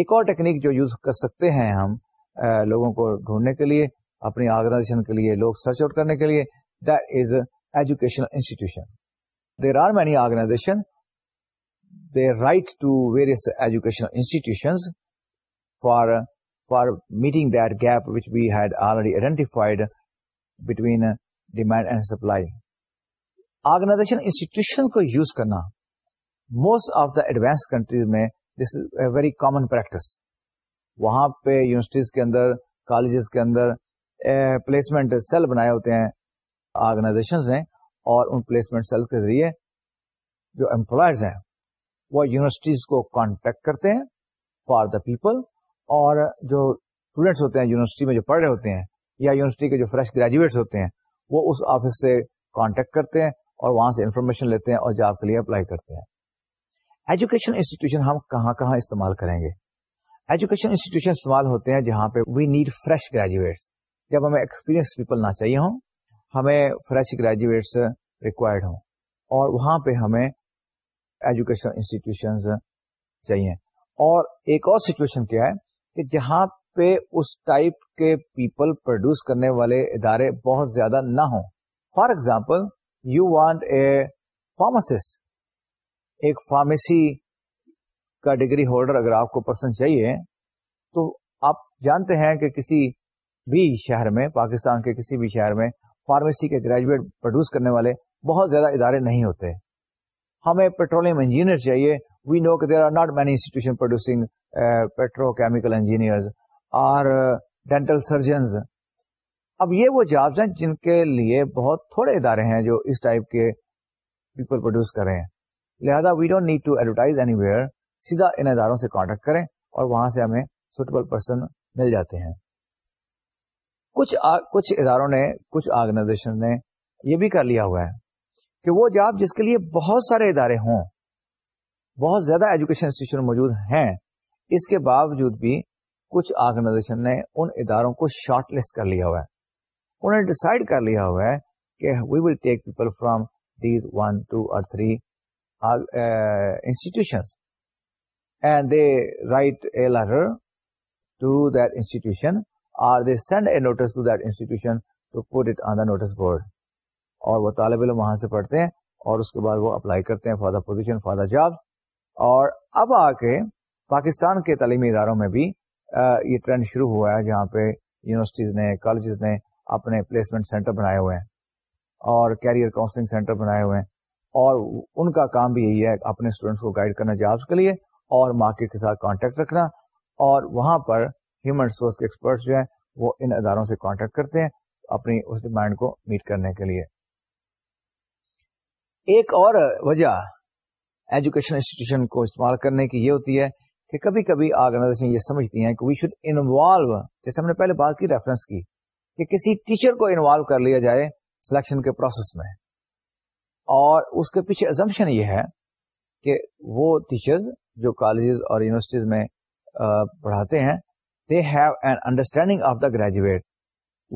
[SPEAKER 1] ایک اور ٹیکنیک جو یوز کر سکتے ہیں ہم لوگوں کو ڈھونڈنے کے لیے اپنی آرگنائزیشن کے لیے لوگ سرچ آؤٹ کرنے کے لیے that is educational institution there are many organisation they write to various educational institution for for meeting that gap we had already identified between demand and supply organisation کو use کرنا most of the advance countries میں this is a very common practice وہاں پہ universities کے اندر colleges کے اندر placement cell بنائے ہوتے ہیں آرگنائزیشن ہیں اور پلیسمنٹ سیل کے ذریعے جو امپلائز ہیں وہ یونیورسٹیز کو کانٹیکٹ کرتے ہیں فار دا پیپل اور جو اسٹوڈینٹس ہوتے ہیں یونیورسٹی میں جو پڑھ رہے ہوتے ہیں یا یونیورسٹی کے جو فریش گریجویٹس ہوتے ہیں وہ اس آفس سے کانٹیکٹ کرتے ہیں اور وہاں سے انفارمیشن لیتے ہیں اور جاب کے لیے اپلائی کرتے ہیں ایجوکیشن انسٹیٹیوشن ہم کہاں کہاں استعمال کریں گے ایجوکیشن انسٹیٹیوشن استعمال ہوتے ہیں جہاں پہ وی نیڈ فریش گریجویٹس جب ہمیں ایکسپیرئنس پیپل نہ چاہیے ہوں ہمیں فریش گریجویٹس ریکوائرڈ ہوں اور وہاں پہ ہمیں ایجوکیشن انسٹیٹیوشن چاہیے اور ایک اور سچویشن کیا ہے کہ جہاں پہ اس ٹائپ کے پیپل پروڈیوس کرنے والے ادارے بہت زیادہ نہ ہوں for example you want a pharmacist ایک فارمیسی کا ڈگری ہولڈر اگر آپ کو پرسن چاہیے تو آپ جانتے ہیں کہ کسی بھی شہر میں پاکستان کے کسی بھی شہر میں فارمیسی کے گریجویٹ پروڈیوس کرنے والے بہت زیادہ ادارے نہیں ہوتے ہمیں پیٹرولیم انجینئر چاہیے we know are uh, many institution producing uh, dental surgeons اب یہ وہ ہیں جن کے لیے بہت تھوڑے ادارے ہیں جو اس ٹائپ کے پیپل پروڈیوس کر رہے ہیں لہذا we don't need to advertise anywhere سیدھا ان اداروں سے کانٹیکٹ کریں اور وہاں سے ہمیں سوٹیبل پرسن مل جاتے ہیں کچھ کچھ اداروں نے کچھ آرگنائزیشن نے یہ بھی کر لیا ہوا ہے کہ وہ جاب جس کے لیے بہت سارے ادارے ہوں بہت زیادہ ایجوکیشن انسٹیٹیوشن موجود ہیں اس کے باوجود بھی کچھ آرگنائزیشن نے ان اداروں کو شارٹ لسٹ کر لیا ہوا ہے انہوں نے ڈسائڈ کر لیا ہوا ہے کہ we will take people from these one two two اور three institution and they write a letter that institution or they send a notice to that institution to it on the notice board اور وہ طالب علم وہاں سے پڑھتے ہیں اور اس کے بعد وہ اپلائی کرتے ہیں for the position for the job اور اب آ کے پاکستان کے تعلیمی اداروں میں بھی یہ ٹرینڈ شروع ہوا ہے جہاں پہ یونیورسٹیز نے کالجز نے اپنے پلیسمنٹ سینٹر بنائے ہوئے ہیں اور کیریئر کاؤنسلنگ سینٹر بنائے ہوئے ہیں اور ان کا کام بھی یہی ہے اپنے اسٹوڈینٹس کو گائڈ کرنا جابس کے لیے اور مارکیٹ کے ساتھ کانٹیکٹ رکھنا اور وہاں پر ہیومن ریسورس کے ایکسپرٹس جو ہیں وہ ان اداروں سے کانٹیکٹ کرتے ہیں اپنی اس ڈیمانڈ کو میٹ کرنے کے لیے ایک اور وجہ ایجوکیشن انسٹیٹیوشن کو استعمال کرنے کی یہ ہوتی ہے کہ کبھی کبھی آرگنائزیشن یہ سمجھتی ہیں کہ وی شوڈ انوالو جیسے ہم نے پہلے بات کی کی ریفرنس کہ کسی ٹیچر کو انوالو کر لیا جائے سلیکشن کے پروسیس میں اور اس کے پیچھے ازمپشن یہ ہے کہ وہ ٹیچرز جو کالجز اور یونیورسٹیز میں پڑھاتے ہیں they have an understanding of the graduate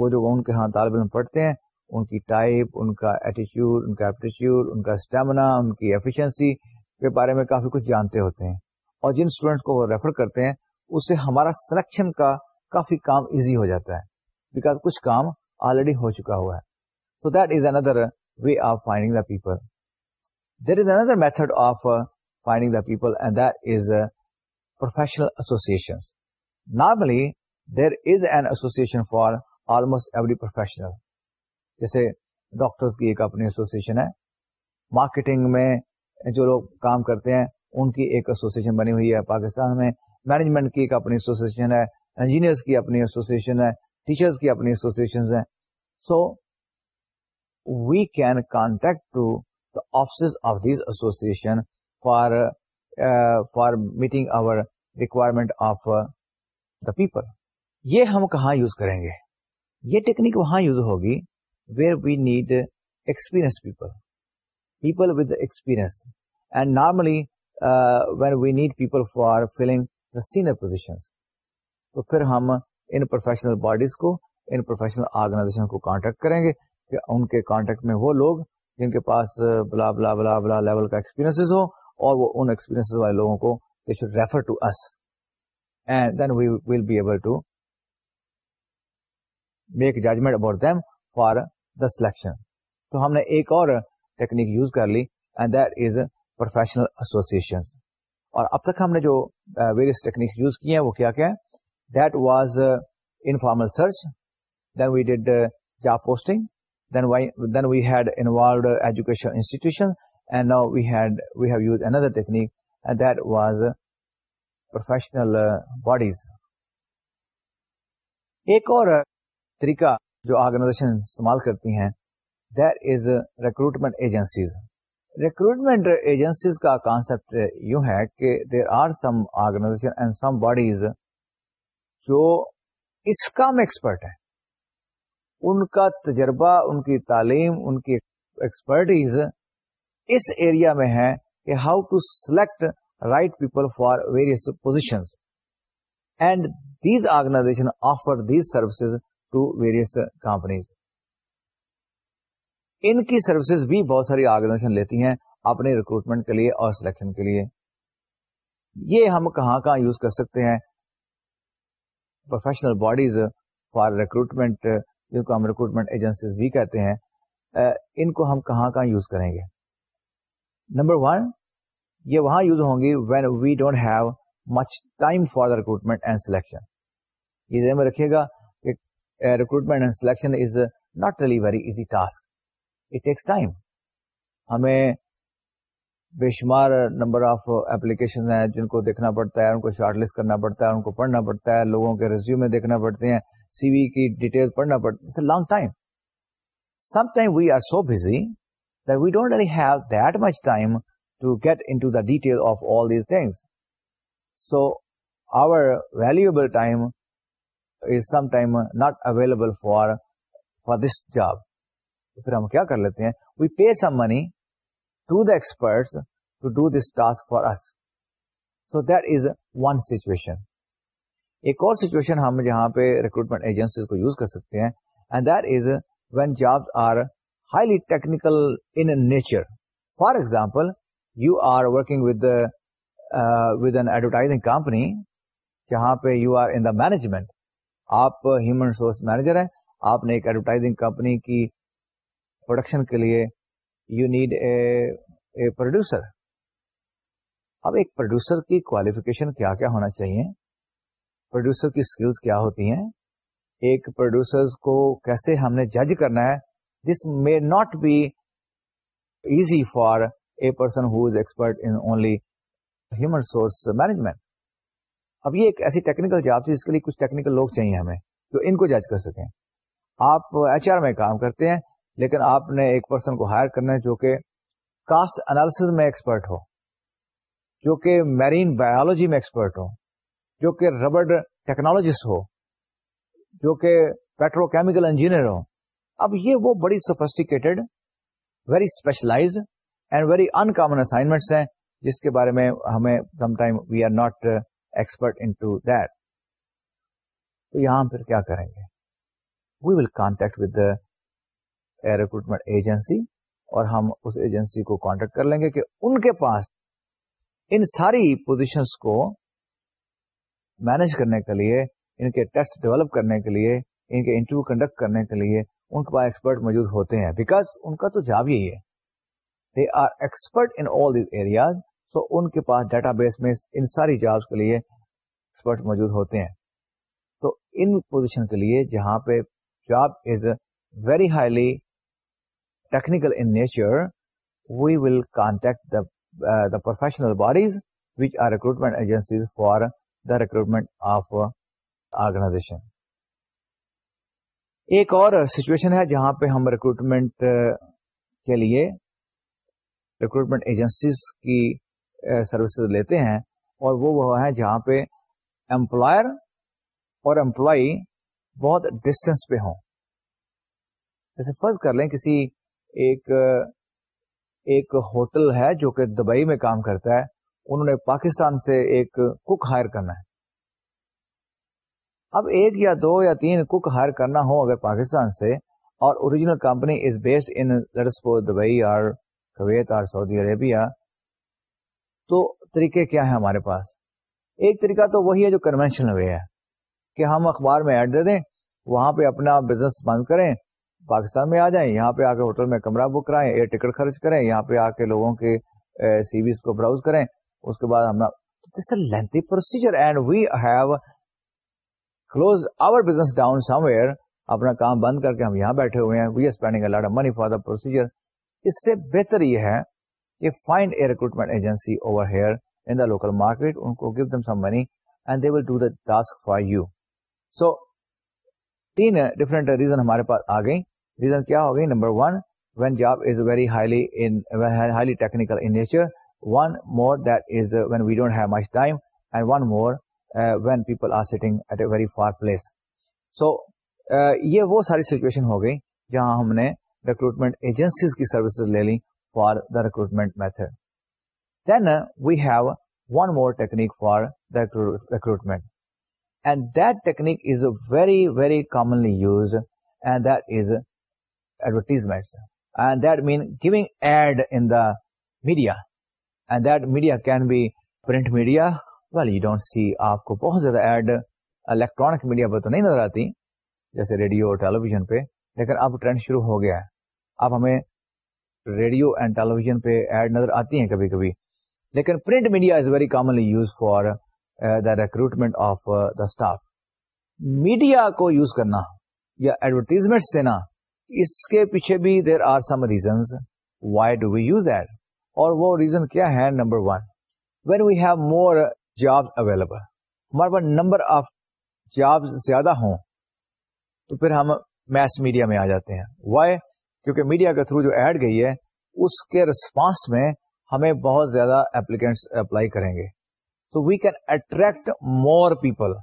[SPEAKER 1] وہ جو ان کے ہاں طالب علم پڑھتے ہیں ان کی ٹائپ ان کا ایٹیچیوڈ ان کا ایپٹیچیوڈ ان کا اسٹیمنا ان کی ایفیشنسی کے بارے میں کافی کچھ جانتے ہوتے ہیں اور جن اسٹوڈینٹس کو وہ ریفر کرتے ہیں اس سے ہمارا سلیکشن کا کافی کام ایزی ہو جاتا ہے بیکاز کچھ کام آلریڈی ہو چکا ہوا ہے so that is another way of finding the people there is another method of finding the people and that is professional association normally there is an association for almost every professional جیسے doctors کی ایک اپنی association ہے marketing میں جو لوگ کام کرتے ہیں ان کی ایک ایسوسیشن بنی ہوئی ہے پاکستان میں مینجمنٹ کی ایک اپنی ایسوسیشن ہے انجینئرس کی اپنی ایسوسیشن ہے ٹیچرس کی اپنی association so we can contact to the office of these association for for meeting our requirement of the people یہ ہم کہاں یوز کریں گے یہ ٹیکنیک وہاں یوز ہوگی where we need experience people people with experience and normally when we need people فارنگن تو پھر ہم ان پروفیشنل باڈیز کو کو ان پروفیشنل آرگنائزیشن کانٹیکٹ کریں گے کہ ان کے کانٹیکٹ میں وہ لوگ جن کے پاس بلا بلا بلا بلا لیول کا ایکسپیرینس ہو اور وہ ان ایکسپیرینس والے لوگوں کو they should refer to us and then we will be able to make judgment about them for the selection تو ہم نے ایک اور ٹیکنیک یوز کر لی and that is professional association اور اب تک ہم نے جو ویریس ٹیکنیک یوز کی ہیں وہ کیا کیا that was informal search then we did job posting then then we had involved education institution and now we had we have use another technique and that was professional bodies ایک اور طریقہ جو organization استعمال کرتی ہیں there is recruitment agencies recruitment agencies کا concept یو ہے کہ there are some organization and some bodies جو اس کام ایکسپرٹ ہے ان کا تجربہ ان کی تعلیم ان کی ایکسپرٹیز اس ایریا میں ہے کہ how to select right people for various positions and these organization offer these services to various companies ان کی سروسز بھی بہت ساری آرگنائزیشن لیتی ہیں اپنے ریکروٹمنٹ کے لیے اور سلیکشن کے لیے یہ ہم کہاں کہاں یوز کر سکتے ہیں پروفیشنل باڈیز فار ریکروٹمنٹ جن کو ہم ریکروٹمنٹ ایجنسیز بھی کہتے ہیں ان کو ہم کہاں کہاں یوز کریں گے نمبر ون یہ وہاں یوز ہوں گی when we don't have much time for recruitment and selection یہ ذہن میں رکھیے گا کہ recruitment and selection is not really very easy task it takes time ہمیں بے شمار نمبر آف اپلیکیشن ہیں جن کو دیکھنا پڑتا ہے ان کو شارٹ لسٹ کرنا پڑتا ہے ان کو پڑھنا پڑتا ہے لوگوں کے ریزیومے دیکھنا پڑتے ہیں سی وی کی ڈیٹیل پڑھنا پڑتا ہے long time some time we are so busy that we don't really have that much time to get into the detail of all these things so our valuable time is some time not available for for this job تو پھر ہم کیا کر لیتے ہیں we pay some money to the expert to do this task for us so that is one situation ایک اور situation ہم جہاں پہ ریکروٹمنٹ ایجنسیز کو یوز کر سکتے ہیں and that is when job are highly technical in nature for example you are working with with an advertising company جہاں پہ you are in the management آپ ہیومن ریسورس مینیجر ہیں آپ نے ایک ایڈورٹائزنگ کمپنی کی پروڈکشن کے لیے you need a a producer اب ایک پروڈیوسر کی کوالیفکیشن کیا کیا ہونا چاہیے پروڈیوسر کی اسکلس کیا ہوتی ہیں ایک پروڈیوسر کو کیسے ہم نے جج کرنا ہے this may not be easy for a person who is expert in only human source management اب یہ ایک ایسی ٹیکنیکل جاب تھی جس کے لیے کچھ ٹیکنیکل لوگ چاہیے ہمیں جو ان کو جج کر سکیں آپ ایچ آر میں کام کرتے ہیں لیکن آپ نے ایک پرسن کو ہائر کرنا ہے جو کہ کاسٹ انالیس میں ایکسپرٹ ہو جو کہ میرین بایولوجی میں ایکسپرٹ ہو جو کہ ربر ٹیکنالوجسٹ ہو جو کہ پیٹرو کیمیکل انجینئر ہو اب یہ وہ بڑی sophisticated very specialize and very common assignments ہیں جس کے بارے میں ہمیں some time we are not expert in to that تو یہاں پھر کیا کریں گے we will contact with recruitment agency اور ہم اس ایجنسی کو کانٹیکٹ کر لیں گے کہ ان کے پاس ان ساری پوزیشنس کو مینج کرنے کے لیے ان کے ٹیسٹ ڈیولپ کرنے کے لیے ان کے انٹرویو کنڈکٹ کرنے کے لیے ان کے پاس ایکسپرٹ موجود ہوتے ہیں بیکاز ان کا تو جاب یہی ہے they are expert in in all these areas کے پاس ڈیٹا بیس میں ان ساری جاب کے لیے ایکسپرٹ موجود ہوتے ہیں تو ان پوزیشن کے لیے جہاں پہ جاب از ویری ہائیلی ایک اور سچویشن ہے جہاں پہ ہم ریکروٹمنٹ uh, کے لیے ریکروٹمنٹ ایجنسیز کی سروسز uh, لیتے ہیں اور وہ وہ ہے جہاں پہ امپلائر اور امپلائی بہت ڈسٹینس پہ ہوں جیسے فرض کر لیں کسی ایک ایک ہوٹل ہے جو کہ دبئی میں کام کرتا ہے انہوں نے پاکستان سے ایک کک ہائر کرنا ہے اب ایک یا دو یا تین کک ہائر کرنا ہو اگر پاکستان سے اور original company is based in Dubai اور سعودی عربیہ تو طریقے کیا ہیں ہمارے پاس ایک طریقہ تو وہی ہے جو کنوینشنل وے ہے کہ ہم اخبار میں ایڈ دے دیں وہاں پہ اپنا بزنس بند کریں پاکستان میں آ جائیں یہاں پہ آ کے ہوٹل میں کمرہ بک کرائیں ایئر ٹکٹ خرچ کریں یہاں پہ آ کے کے لوگوں سیویز کو براؤز کریں اس کے بعد ہم procedure and we have close our business down somewhere اپنا کام بند کر کے ہم یہاں بیٹھے ہوئے ہیں we are spending money for the procedure اس سے بہتر یہ ہے کہ find a recruitment agency over here in in the the local market کو give them some money and they will do task for you so تین different reason ہمارے پاس آ گئی reason کیا ہوگی number one when job is very highly highly technical in nature one one more more that is when when we don't have much time and people are sitting at a very far place so یہ وہ ساری situation ہو گئی جہاں ہم نے recruitment agencies کی services لے لی for the recruitment method then we have one more technique for the recruitment and that technique is very very commonly use and that is advertisement and that mean giving ad in media can be print media well you don't see آپ کو بہت زیادہ ad electronic media پہ تو نہیں نظر آتی جیسے ریڈیو ٹیلیویژن پہ لیکن اب ٹرینڈ شروع ہو گیا اب ہمیں ریڈیو اینڈ ٹیلیویژن پہ ایڈ نظر آتی ہیں کبھی کبھی لیکن print media is very commonly use for the recruitment of the staff media کو یوز کرنا یا ایڈورٹیزمنٹ دینا اس کے پیچھے بھی there are some reasons why do we use اور وہ ریزن کیا ہے number one when we have more job available ہمارے پاس نمبر آف جاب زیادہ ہوں تو پھر ہم میس میڈیا میں آ جاتے ہیں وائی کیونکہ میڈیا کے تھرو جو ایڈ گئی ہے اس کے ریسپانس میں ہمیں بہت زیادہ اپلیکینٹس اپلائی کریں گے تو we can attract more people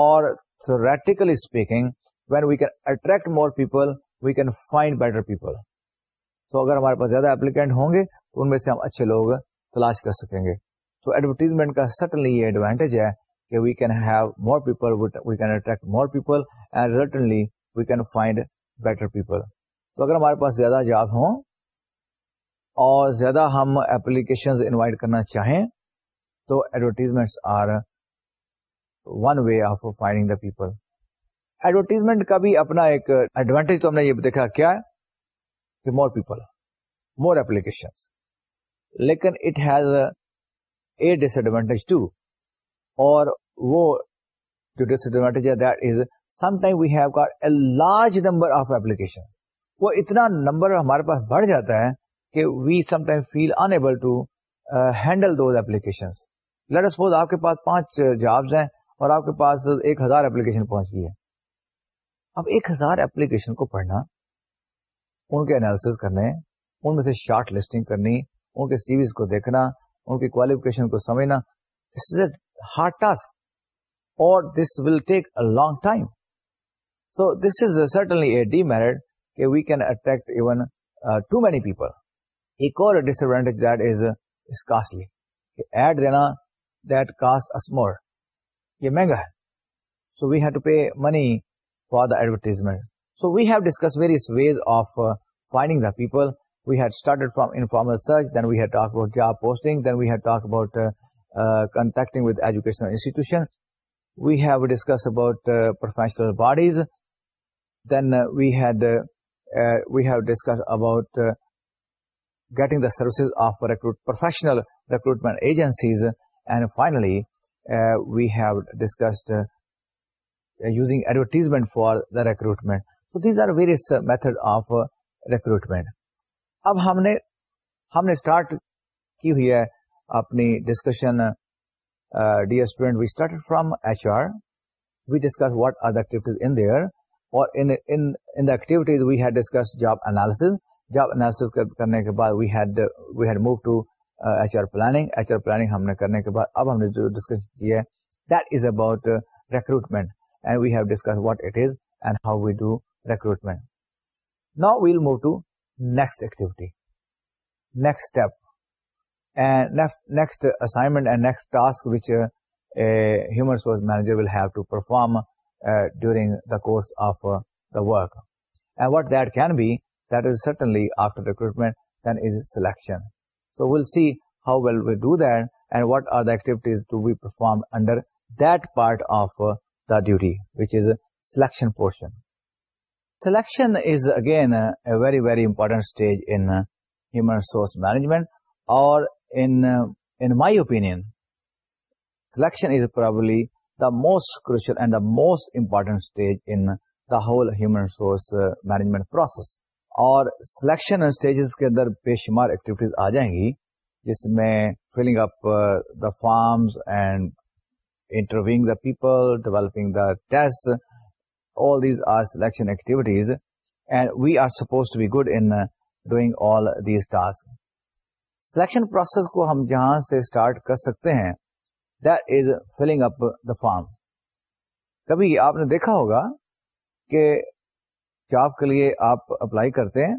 [SPEAKER 1] اور theoretically speaking when we can attract more people we can find better people تو اگر ہمارے پاس زیادہ اپلیکینٹ ہوں گے تو ان میں سے ہم اچھے لوگ تلاش کر سکیں گے تو ایڈورٹیزمنٹ کا سٹنلی یہ ایڈوانٹیج ہے کہ we can have more people we can attract more people and rationally we can find better people تو اگر ہمارے پاس زیادہ جاب ہوں اور زیادہ ہم اپلیکیشن انوائٹ کرنا چاہیں تو advertisement are one way of finding the people advertisement کا بھی اپنا ایک ایڈوانٹیج تو ہم نے یہ دیکھا کیا ہے مور پیپل مور ایپلیکیشن لیکن it has a disadvantage too اور وہ جو ڈس ایڈوانٹیج ہے that is some time we have a large number of application وہ اتنا نمبر ہمارے پاس بڑھ جاتا ہے کہ we some time fail to handle those application آپ کے پاس پانچ جابس ہیں اور آپ کے پاس ایک ہزار اپلیکیشن پہنچ گئی ہے اب ایک ہزار اپلیکیشن کو پڑھنا ان کے انالس کرنے ان میں سے شارٹ لسٹنگ کرنی ان کے سیریز کو دیکھنا ان کی کوالیفکیشن کو سمجھنا this is a hard task اور ڈی میرٹ کہ we can attract even too many people ایک اور disadvantage that is costly ad دینا دیٹ کاسٹ اسمور یہ مہنگا ہے so we have to pay money for the advertisement. So we have discussed various ways of uh, finding the people. We had started from informal search, then we had talked about job posting, then we had talked about uh, uh, contacting with educational institution. We have discussed about professional bodies. Then we have discussed about getting the services of professional recruitment agencies, and finally we have discussed using advertisement for the recruitment are very method of recruitment اب ہم نے ہم نے start کی ہوئی ہے اپنی discussion uh, کے بعد to H R planning H R planning ہم نے کرنے کے بعد اب ہم نے جو ڈسکشن کی and we have discuss what it is and how we do recruit now we'll move to next اسٹپسٹمینٹرفارم divorce of the work with that can't سٹنلیٹ selection probably portion selection selection the most crucial and the most the stage human human resource management process اور selection stages کے اندر بے شمار activities آ جائیں گی جس میں filling up the forms and interview the people developing selection کبھی آپ نے دیکھا ہوگا کہ جاب کے لیے آپ اپلائی کرتے ہیں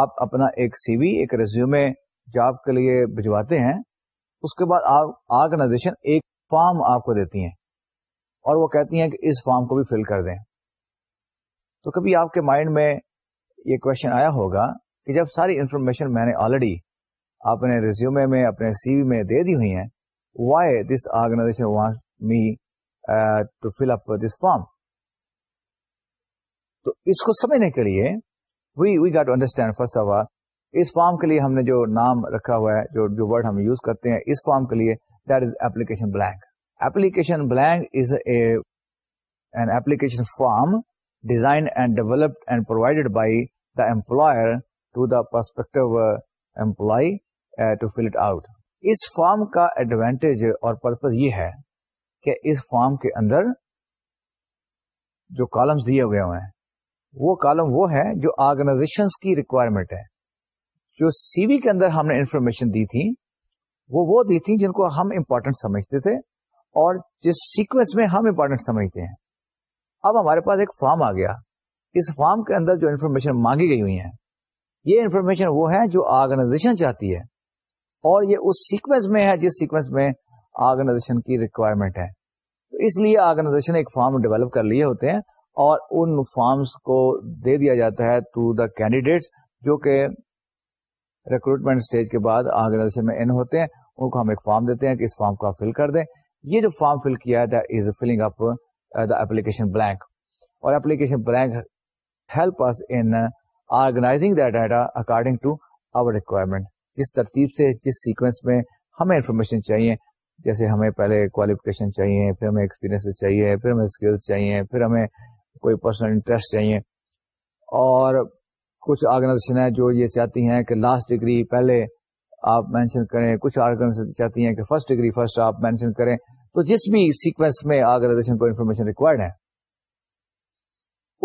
[SPEAKER 1] آپ اپنا ایک سی وی ایک ریزیوم جاب کے لیے بھجواتے ہیں اس کے بعد آپ آرگنائزیشن ایک فارم آپ کو دیتی ہیں اور وہ کہتی ہیں کہ اس فارم کو بھی فل کر دیں تو کبھی آپ کے مائنڈ میں یہ کوشچن آیا ہوگا کہ جب ساری انفارمیشن میں نے آلریڈی اپنے ریزیومے میں اپنے سی وی میں دے دی ہوئی ہیں why this organization want me to fill up this form تو اس کو سمجھنے کے لیے we we get to understand of all us form کے لیے ہم نے جو نام رکھا ہوا ہے جو ورڈ ہم یوز کرتے ہیں اس فارم کے لیے that is application blank. Application blank is a an application form designed and developed and provided by the employer to the prospective uh, employee uh, to fill it out. اس form کا advantage اور purpose یہ ہے کہ اس form کے اندر جو columns دیے ہوئے ہوئے ہیں وہ کالم وہ ہے جو آرگنائزیشن کی ریکوائرمنٹ ہے جو سی وی کے اندر ہم نے انفارمیشن دی تھی وہ وہ دی تھی جن کو ہم امپورٹنٹ سمجھتے تھے اور جس سیکوینس میں ہم امپورٹنٹ سمجھتے ہیں ہیں اب ہمارے پاس ایک فارم فارم آ گیا اس کے اندر جو انفارمیشن مانگی گئی ہوئی یہ انفارمیشن وہ ہے جو آرگنائزیشن چاہتی ہے اور یہ اس سیکوینس میں ہے جس سیکوینس میں آرگنائزیشن کی ریکوائرمنٹ ہے تو اس لیے آرگنائزیشن ایک فارم ڈیولپ کر لیے ہوتے ہیں اور ان فارمس کو دے دیا جاتا ہے ٹو دا کینڈیڈیٹس جو کہ ریکروٹمنٹ اسٹیج کے بعد آگے سے میں ان ہوتے ہیں ان کو ہم ایک فارم دیتے ہیں کہ اس فارم کو آپ فل کر دیں یہ جو فارم فل کیا ہے filling up the application blank اور application blank help us in organizing the data according to our requirement جس ترتیب سے جس سیکوینس میں ہمیں انفارمیشن چاہیے جیسے ہمیں پہلے کوالیفکیشن چاہیے پھر ہمیں ایکسپیرینس چاہیے پھر ہمیں اسکلس چاہیے پھر ہمیں کوئی پرسنل انٹرسٹ چاہیے اور کچھ آرگنائزیشن ہیں جو یہ چاہتی ہیں کہ لاسٹ ڈگری پہلے آپ مینشن کریں کچھ آرگنائزیشن چاہتی ہیں کہ فرسٹ ڈگری فرسٹ آپ مینشن کریں تو جس بھی سیکوینس میں آرگنائزیشن کو انفارمیشن ریکوائرڈ ہے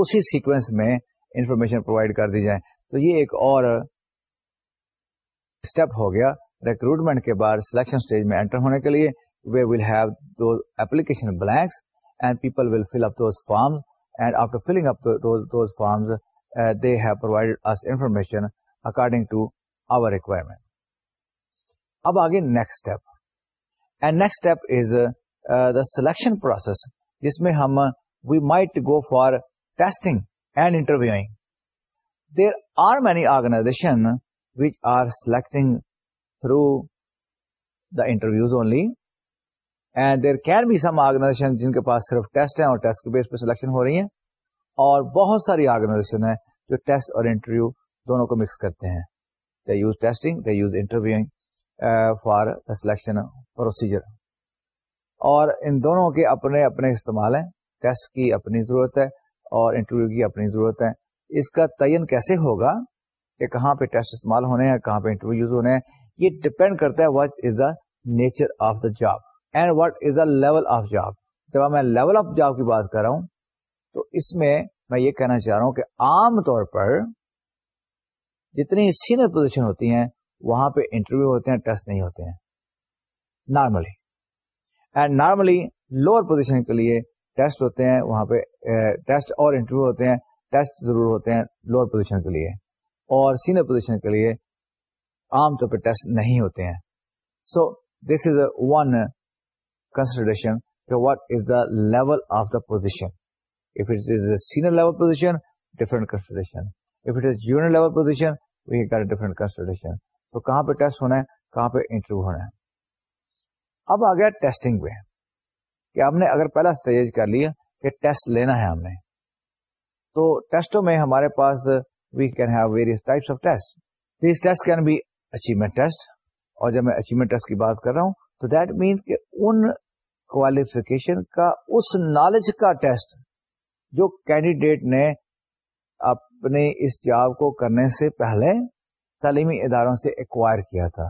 [SPEAKER 1] اسی سیکوینس میں انفارمیشن پرووائڈ کر دی جائے تو یہ ایک اور اسٹیپ ہو گیا ریکروٹمنٹ کے بعد سلیکشن اسٹیج میں انٹر ہونے کے لیے we will have application blanks and people will fill up those and after filling up forms they have provided us information according to our requirement اب آگے next step and next step is the selection process جس میں ہم we might go for testing and interview there are many organization which are selecting through the interviews only and there can be some organization جن کے پاس صرف test ہیں اور test کے بیس پہ سلیکشن ہو رہی ہیں اور بہت ساری آرگنائزیشن ہیں جو ٹیسٹ اور انٹرویو دونوں کو مکس کرتے ہیں they use testing they use interview for the selection اور ان دونوں کے اپنے اپنے استعمال ہیں ٹیسٹ کی اپنی ضرورت ہے اور انٹرویو کی اپنی ضرورت ہے اس کا تعین کیسے ہوگا کہ کہاں پہ ٹیسٹ استعمال ہونے ہیں کہاں پہ انٹرویو یوز ہونے ہیں یہ ڈپینڈ کرتا ہے what is the nature of the job and what is the level of job جب میں لیول آف جاب کی بات کر رہا ہوں تو اس میں میں یہ کہنا چاہ رہا ہوں کہ عام طور پر جتنی سینئر پوزیشن ہوتی ہیں وہاں پہ انٹرویو ہوتے ہیں ٹیسٹ نہیں ہوتے ہیں normally and normally lower position کے لیے ٹیسٹ ہوتے ہیں وہاں پہ ٹیسٹ اور انٹرویو ہوتے ہیں ٹیسٹ ضرور ہوتے ہیں لوور پوزیشن کے لیے اور سینئر پوزیشن کے لیے عام طور پہ ٹیسٹ نہیں ہوتے ہیں so this is a one consideration کہ what is the level of the position senior level position differentiation تو کہاں پہ نے تو ٹیسٹوں میں ہمارے پاس have various can be achievement test اور جب میں بات کر رہا ہوں تو دیٹ مین ان کوالیفکیشن کا اس نالج کا ٹیسٹ جو کینڈیڈیٹ نے اپنے اس جاب کو کرنے سے پہلے تعلیمی اداروں سے ایکوائر کیا تھا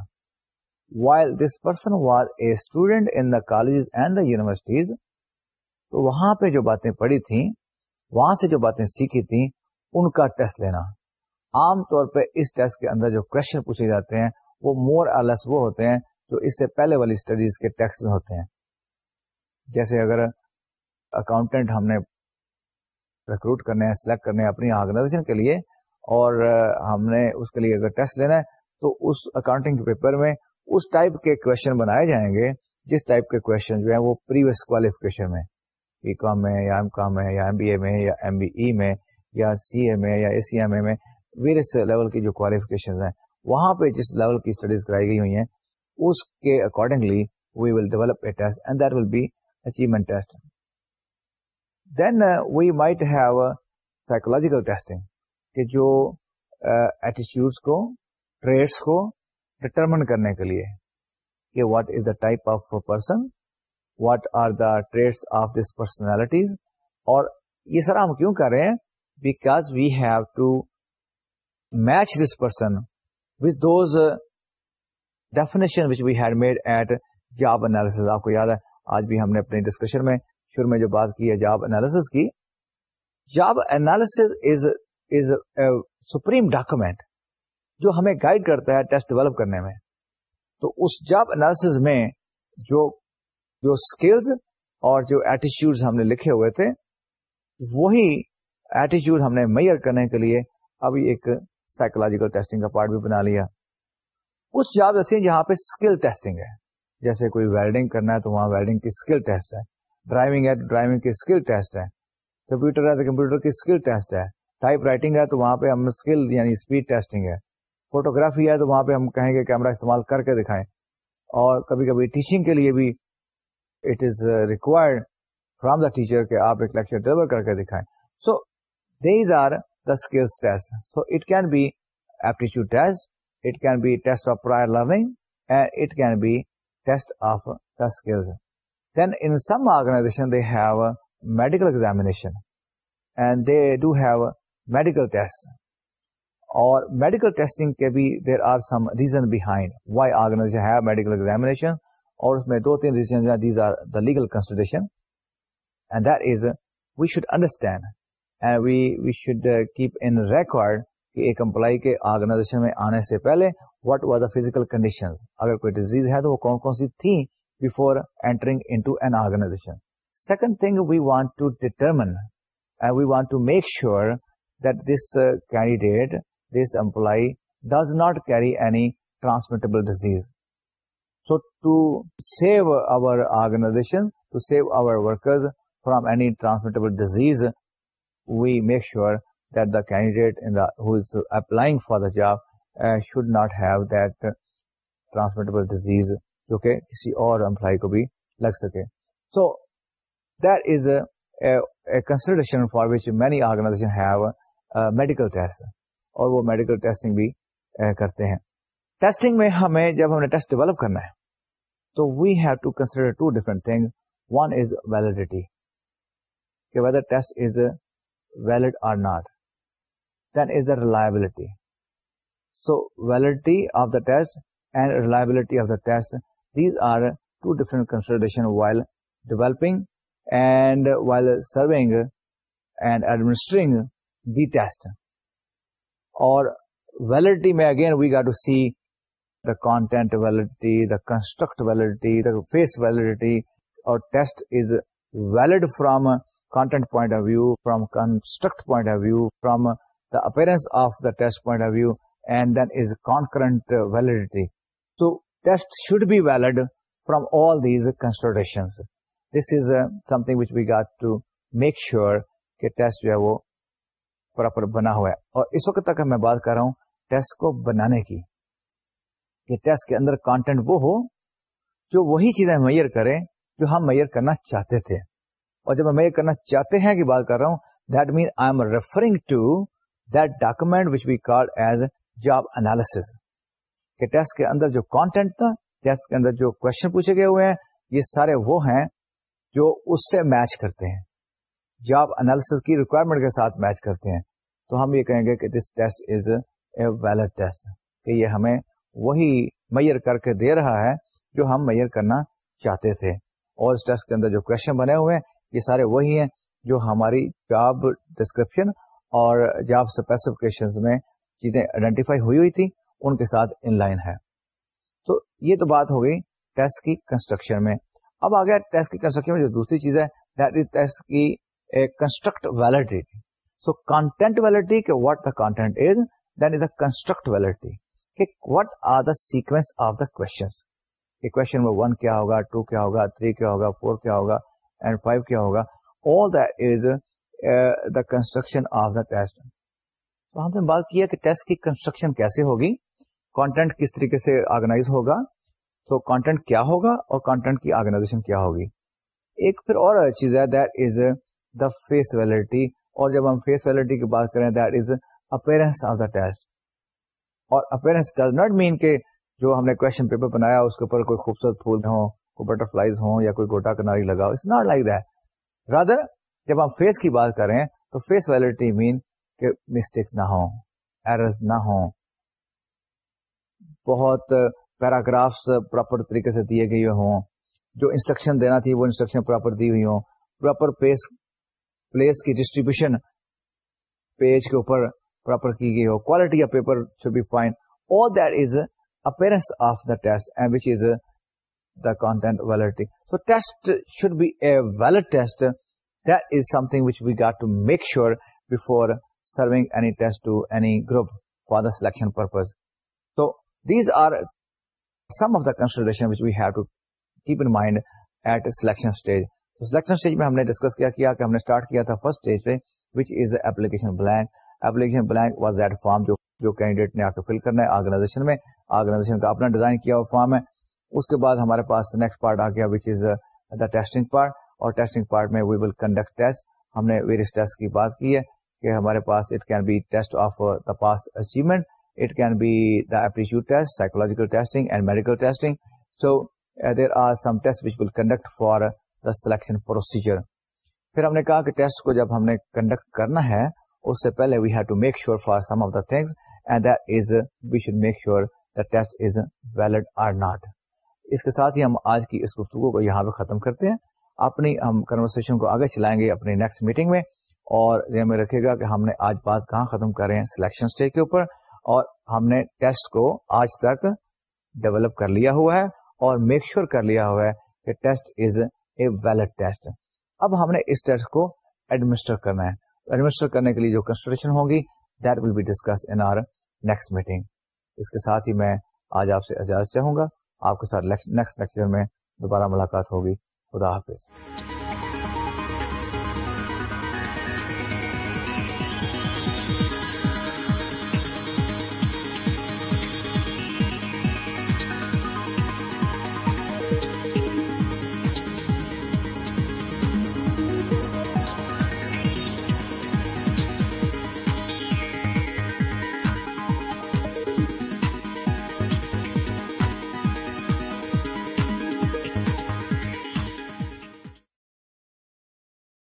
[SPEAKER 1] while this person was a student in the and the universities تو وہاں پہ جو باتیں پڑھی تھیں وہاں سے جو باتیں سیکھی تھیں ان کا ٹیسٹ لینا عام طور پہ اس ٹیسٹ کے اندر جو کوشچن پوچھے جاتے ہیں وہ مور آلس وہ ہوتے ہیں جو اس سے پہلے والی اسٹڈیز کے ٹیکسٹ میں ہوتے ہیں جیسے اگر اکاؤنٹینٹ ہم نے ریکروٹ کرنے ہیں سلیکٹ کرنے ہیں اپنی آرگنائزیشن کے لیے اور ہم نے اس کے لیے اگر ٹیسٹ لینا ہے تو اس اکاؤنٹنگ کے پیپر میں اس ٹائپ کے کوشچن بنائے جائیں گے جس ٹائپ کے کوشچن جو ہیں وہ پریویس کوالیفکیشن میں بی کام میں یا ایم کام میں یا ایم بی اے میں یا ایم بی ای میں یا سی اے میں یا اے سی ایم اے میں ویریس لیول کی جو کوالیفکیشن ہیں وہاں پہ جس لیول کی اسٹڈیز کرائی گئی ہوئی ہیں اس کے accordingly we will develop a test and that will be achievement test then we might have psychological testing کہ جو ایٹیچیوڈس uh, کو ٹریڈس کو ڈٹرمن کرنے کے لیے کہ what is the type of person what are the traits of this personalities اور یہ سارا ہم کیوں کر رہے ہیں because we have to match this person with those which we had made at job analysis آپ کو یاد ہے آج بھی ہم نے اپنے ڈسکشن میں میں جو بات کی ہے جاب اینالس کی جاب از سپریم ڈاکومینٹ جو ہمیں گائڈ کرتا ہے ٹیسٹ ڈیولپ کرنے میں تو اس جاب انالیس میں جو اسکلز اور جو ایٹیچیوڈ ہم نے لکھے ہوئے تھے وہی ایٹیچیوڈ ہم نے میئر کرنے کے لیے ابھی ایک سائکولوجیکل ٹیسٹنگ کا پارٹ بھی بنا لیا کچھ جاب ایسی ہیں جہاں پہ اسکل ٹیسٹنگ ہے جیسے کوئی ویلڈنگ کرنا ہے تو وہاں ویلڈنگ کی اسکل ٹیسٹ ہے ڈرائیونگ ہے تو ڈرائیونگ کی اسکل ٹیسٹ ہے کمپیوٹر ہے تو کمپیوٹر کی اسکل ٹیسٹ ہے ٹائپ رائٹنگ ہے تو وہاں پہ ہم اسکل یعنی اسپیڈ ٹیسٹنگ ہے فوٹوگرافی ہے تو وہاں پہ ہم کہیں گے کیمرہ استعمال کر کے دکھائیں اور کبھی کبھی ٹیچنگ کے لیے بھی it is required from the teacher کہ آپ ایک لیکچر ڈلیور کر کے دکھائیں so these are the skills test so it can be aptitude test it can be test of prior learning and it can be test of the skills medical بہائنڈیشنسٹینڈ cap انیکارڈ ایک آرگنا آنے سے پہلے what were the physical condition اگر کوئی disease ہے تو وہ کون کون سی تھیں before entering into an organization. Second thing we want to determine, and we want to make sure that this uh, candidate, this employee, does not carry any transmittable disease. So to save our organization, to save our workers from any transmittable disease, we make sure that the candidate who is applying for the job uh, should not have that transmittable disease جو کہ کسی اور employee کو بھی لگ سکے so that is a consultation for which many organisation have medical test اور وہ میڈیکل ٹیسٹنگ بھی uh, کرتے ہیں ٹیسٹنگ میں ہمیں جب ہم نے ٹیسٹ ڈیولپ کرنا ہے تو we have to consider two different thing one is validity کہ whether test is valid or not then is the reliability so validity of the test and reliability of the test validity میں face validity اور tilde from content point of view from construct point of view from Das of داف want validity test should be valid from all these construction this is something which we got to make sure کہ test جو ہے وہ proper بنا ہوا ہے اور اس وقت تک میں بات کر رہا ہوں ٹیسٹ کو بنانے کی کہ ٹیسٹ کے اندر کانٹینٹ وہ ہو جو وہی چیزیں میئر کریں جو ہم میئر کرنا چاہتے تھے اور جب میں میئر کرنا چاہتے ہیں کہ بات کر رہا ہوں that mean I am referring to that document which we call as job analysis کہ ٹیسٹ کے اندر جو کانٹینٹ تھا ٹیسٹ کے اندر جو کوشچن پوچھے گئے ہوئے ہیں یہ سارے وہ ہیں جو اس سے میچ کرتے ہیں جو آپ انالس کی ریکوائرمنٹ کے ساتھ میچ کرتے ہیں تو ہم یہ کہیں گے کہ this test is a valid test کہ یہ ہمیں وہی میئر کر کے دے رہا ہے جو ہم میئر کرنا چاہتے تھے اور اس ٹیسٹ کے اندر جو کوشچن بنے ہوئے ہیں یہ سارے وہی ہیں جو ہماری جاب ڈسکرپشن اور جاب اسپیسیفکیشن میں چیزیں آئیڈینٹیفائی ہوئی ہوئی تھی ان کے ساتھ ان لائن ہے تو یہ تو بات ہو گئی ٹیسٹ کی کنسٹرکشن میں اب آ گیا ٹیسٹ کی کنسٹرکشن میں جو دوسری چیز ہے دیٹ از ٹیسٹ کی construct validity so content validity کہ what the content is then is a construct validity کہ what are the sequence of the questions question number one کیا ہوگا ٹو کیا ہوگا تھری کیا ہوگا فور کیا ہوگا اینڈ فائیو کیا ہوگا all is the construction of the test تو ہم نے بات کیا کہ ٹیسٹ کی کنسٹرکشن کیسے ہوگی کانٹینٹ کس طریقے سے آرگنائز ہوگا تو کانٹینٹ کیا ہوگا اور کانٹینٹ کی آرگنائزیشن کیا ہوگی ایک پھر اور چیز ہے that is the face validity اور جب ہم فیس ویلڈیٹی کی بات کریں that is appearance of the test اور اپئرنس ڈز ناٹ مین کہ جو ہم نے کوشچن پیپر بنایا اس کے اوپر کوئی خوبصورت پھول ہوں کوئی بٹر فلائز ہوں یا کوئی گوٹا کناری لگا it's not like that rather جب ہم فیس کی بات کریں تو فیس ویلڈیٹی مین کہ مسٹیکس نہ ہوں ایررز نہ ہوں بہت پیراگرافس پراپر طریقے سے دیے گئے ہوں جو انسٹرکشن دینا تھی وہ انسٹرکشن پراپر دی ہوئی ہوں پراپر پیس پلیس کی ڈسٹریبیوشن پیج کے اوپر پراپر کی گئی ہو quality of paper should be fine all that is is of the the test and which content validity so test should be a valid test that is something which we got to make sure before serving any test to any group for the selection purpose اپنا design کیا form ہے اس کے بعد ہمارے پاس part آ گیا uh, ہم نے it can be the aptitude test psychological testing and medical testing so uh, there are some tests which will conduct for uh, the selection procedure پھر ہم نے کہا کہ ٹیسٹ کو جب ہم نے کنڈکٹ کرنا ہے اس سے پہلے we have to make sure for some of the things and that is we should make sure the test is valid or not اس کے ساتھ ہی ہم آج کی اس گفتگو کو یہاں پہ ختم کرتے ہیں اپنی ہم کنورسیشن کو آگے چلائیں گے اپنی نیکسٹ میٹنگ میں اور یہ ہمیں رکھے گا کہ ہم نے آج بات کہاں ختم کر رہے ہیں سلیکشن اسٹیج کے اوپر اور ہم نے ٹیسٹ کو آج تک ڈیولپ کر لیا ہوا ہے اور میک شیور sure کر لیا ہوا ہے کہ test is a valid test اب ہم نے اس ٹیسٹ کو ایڈمنسٹر کرنا ہے ایڈمنسٹر کرنے کے لیے جو کنسٹریشن ہوگی that will be discuss in our next meeting اس کے ساتھ ہی میں آج آپ سے اجازت چاہوں گا آپ کے ساتھ نیکسٹ لیکچر میں دوبارہ ملاقات ہوگی خدا حافظ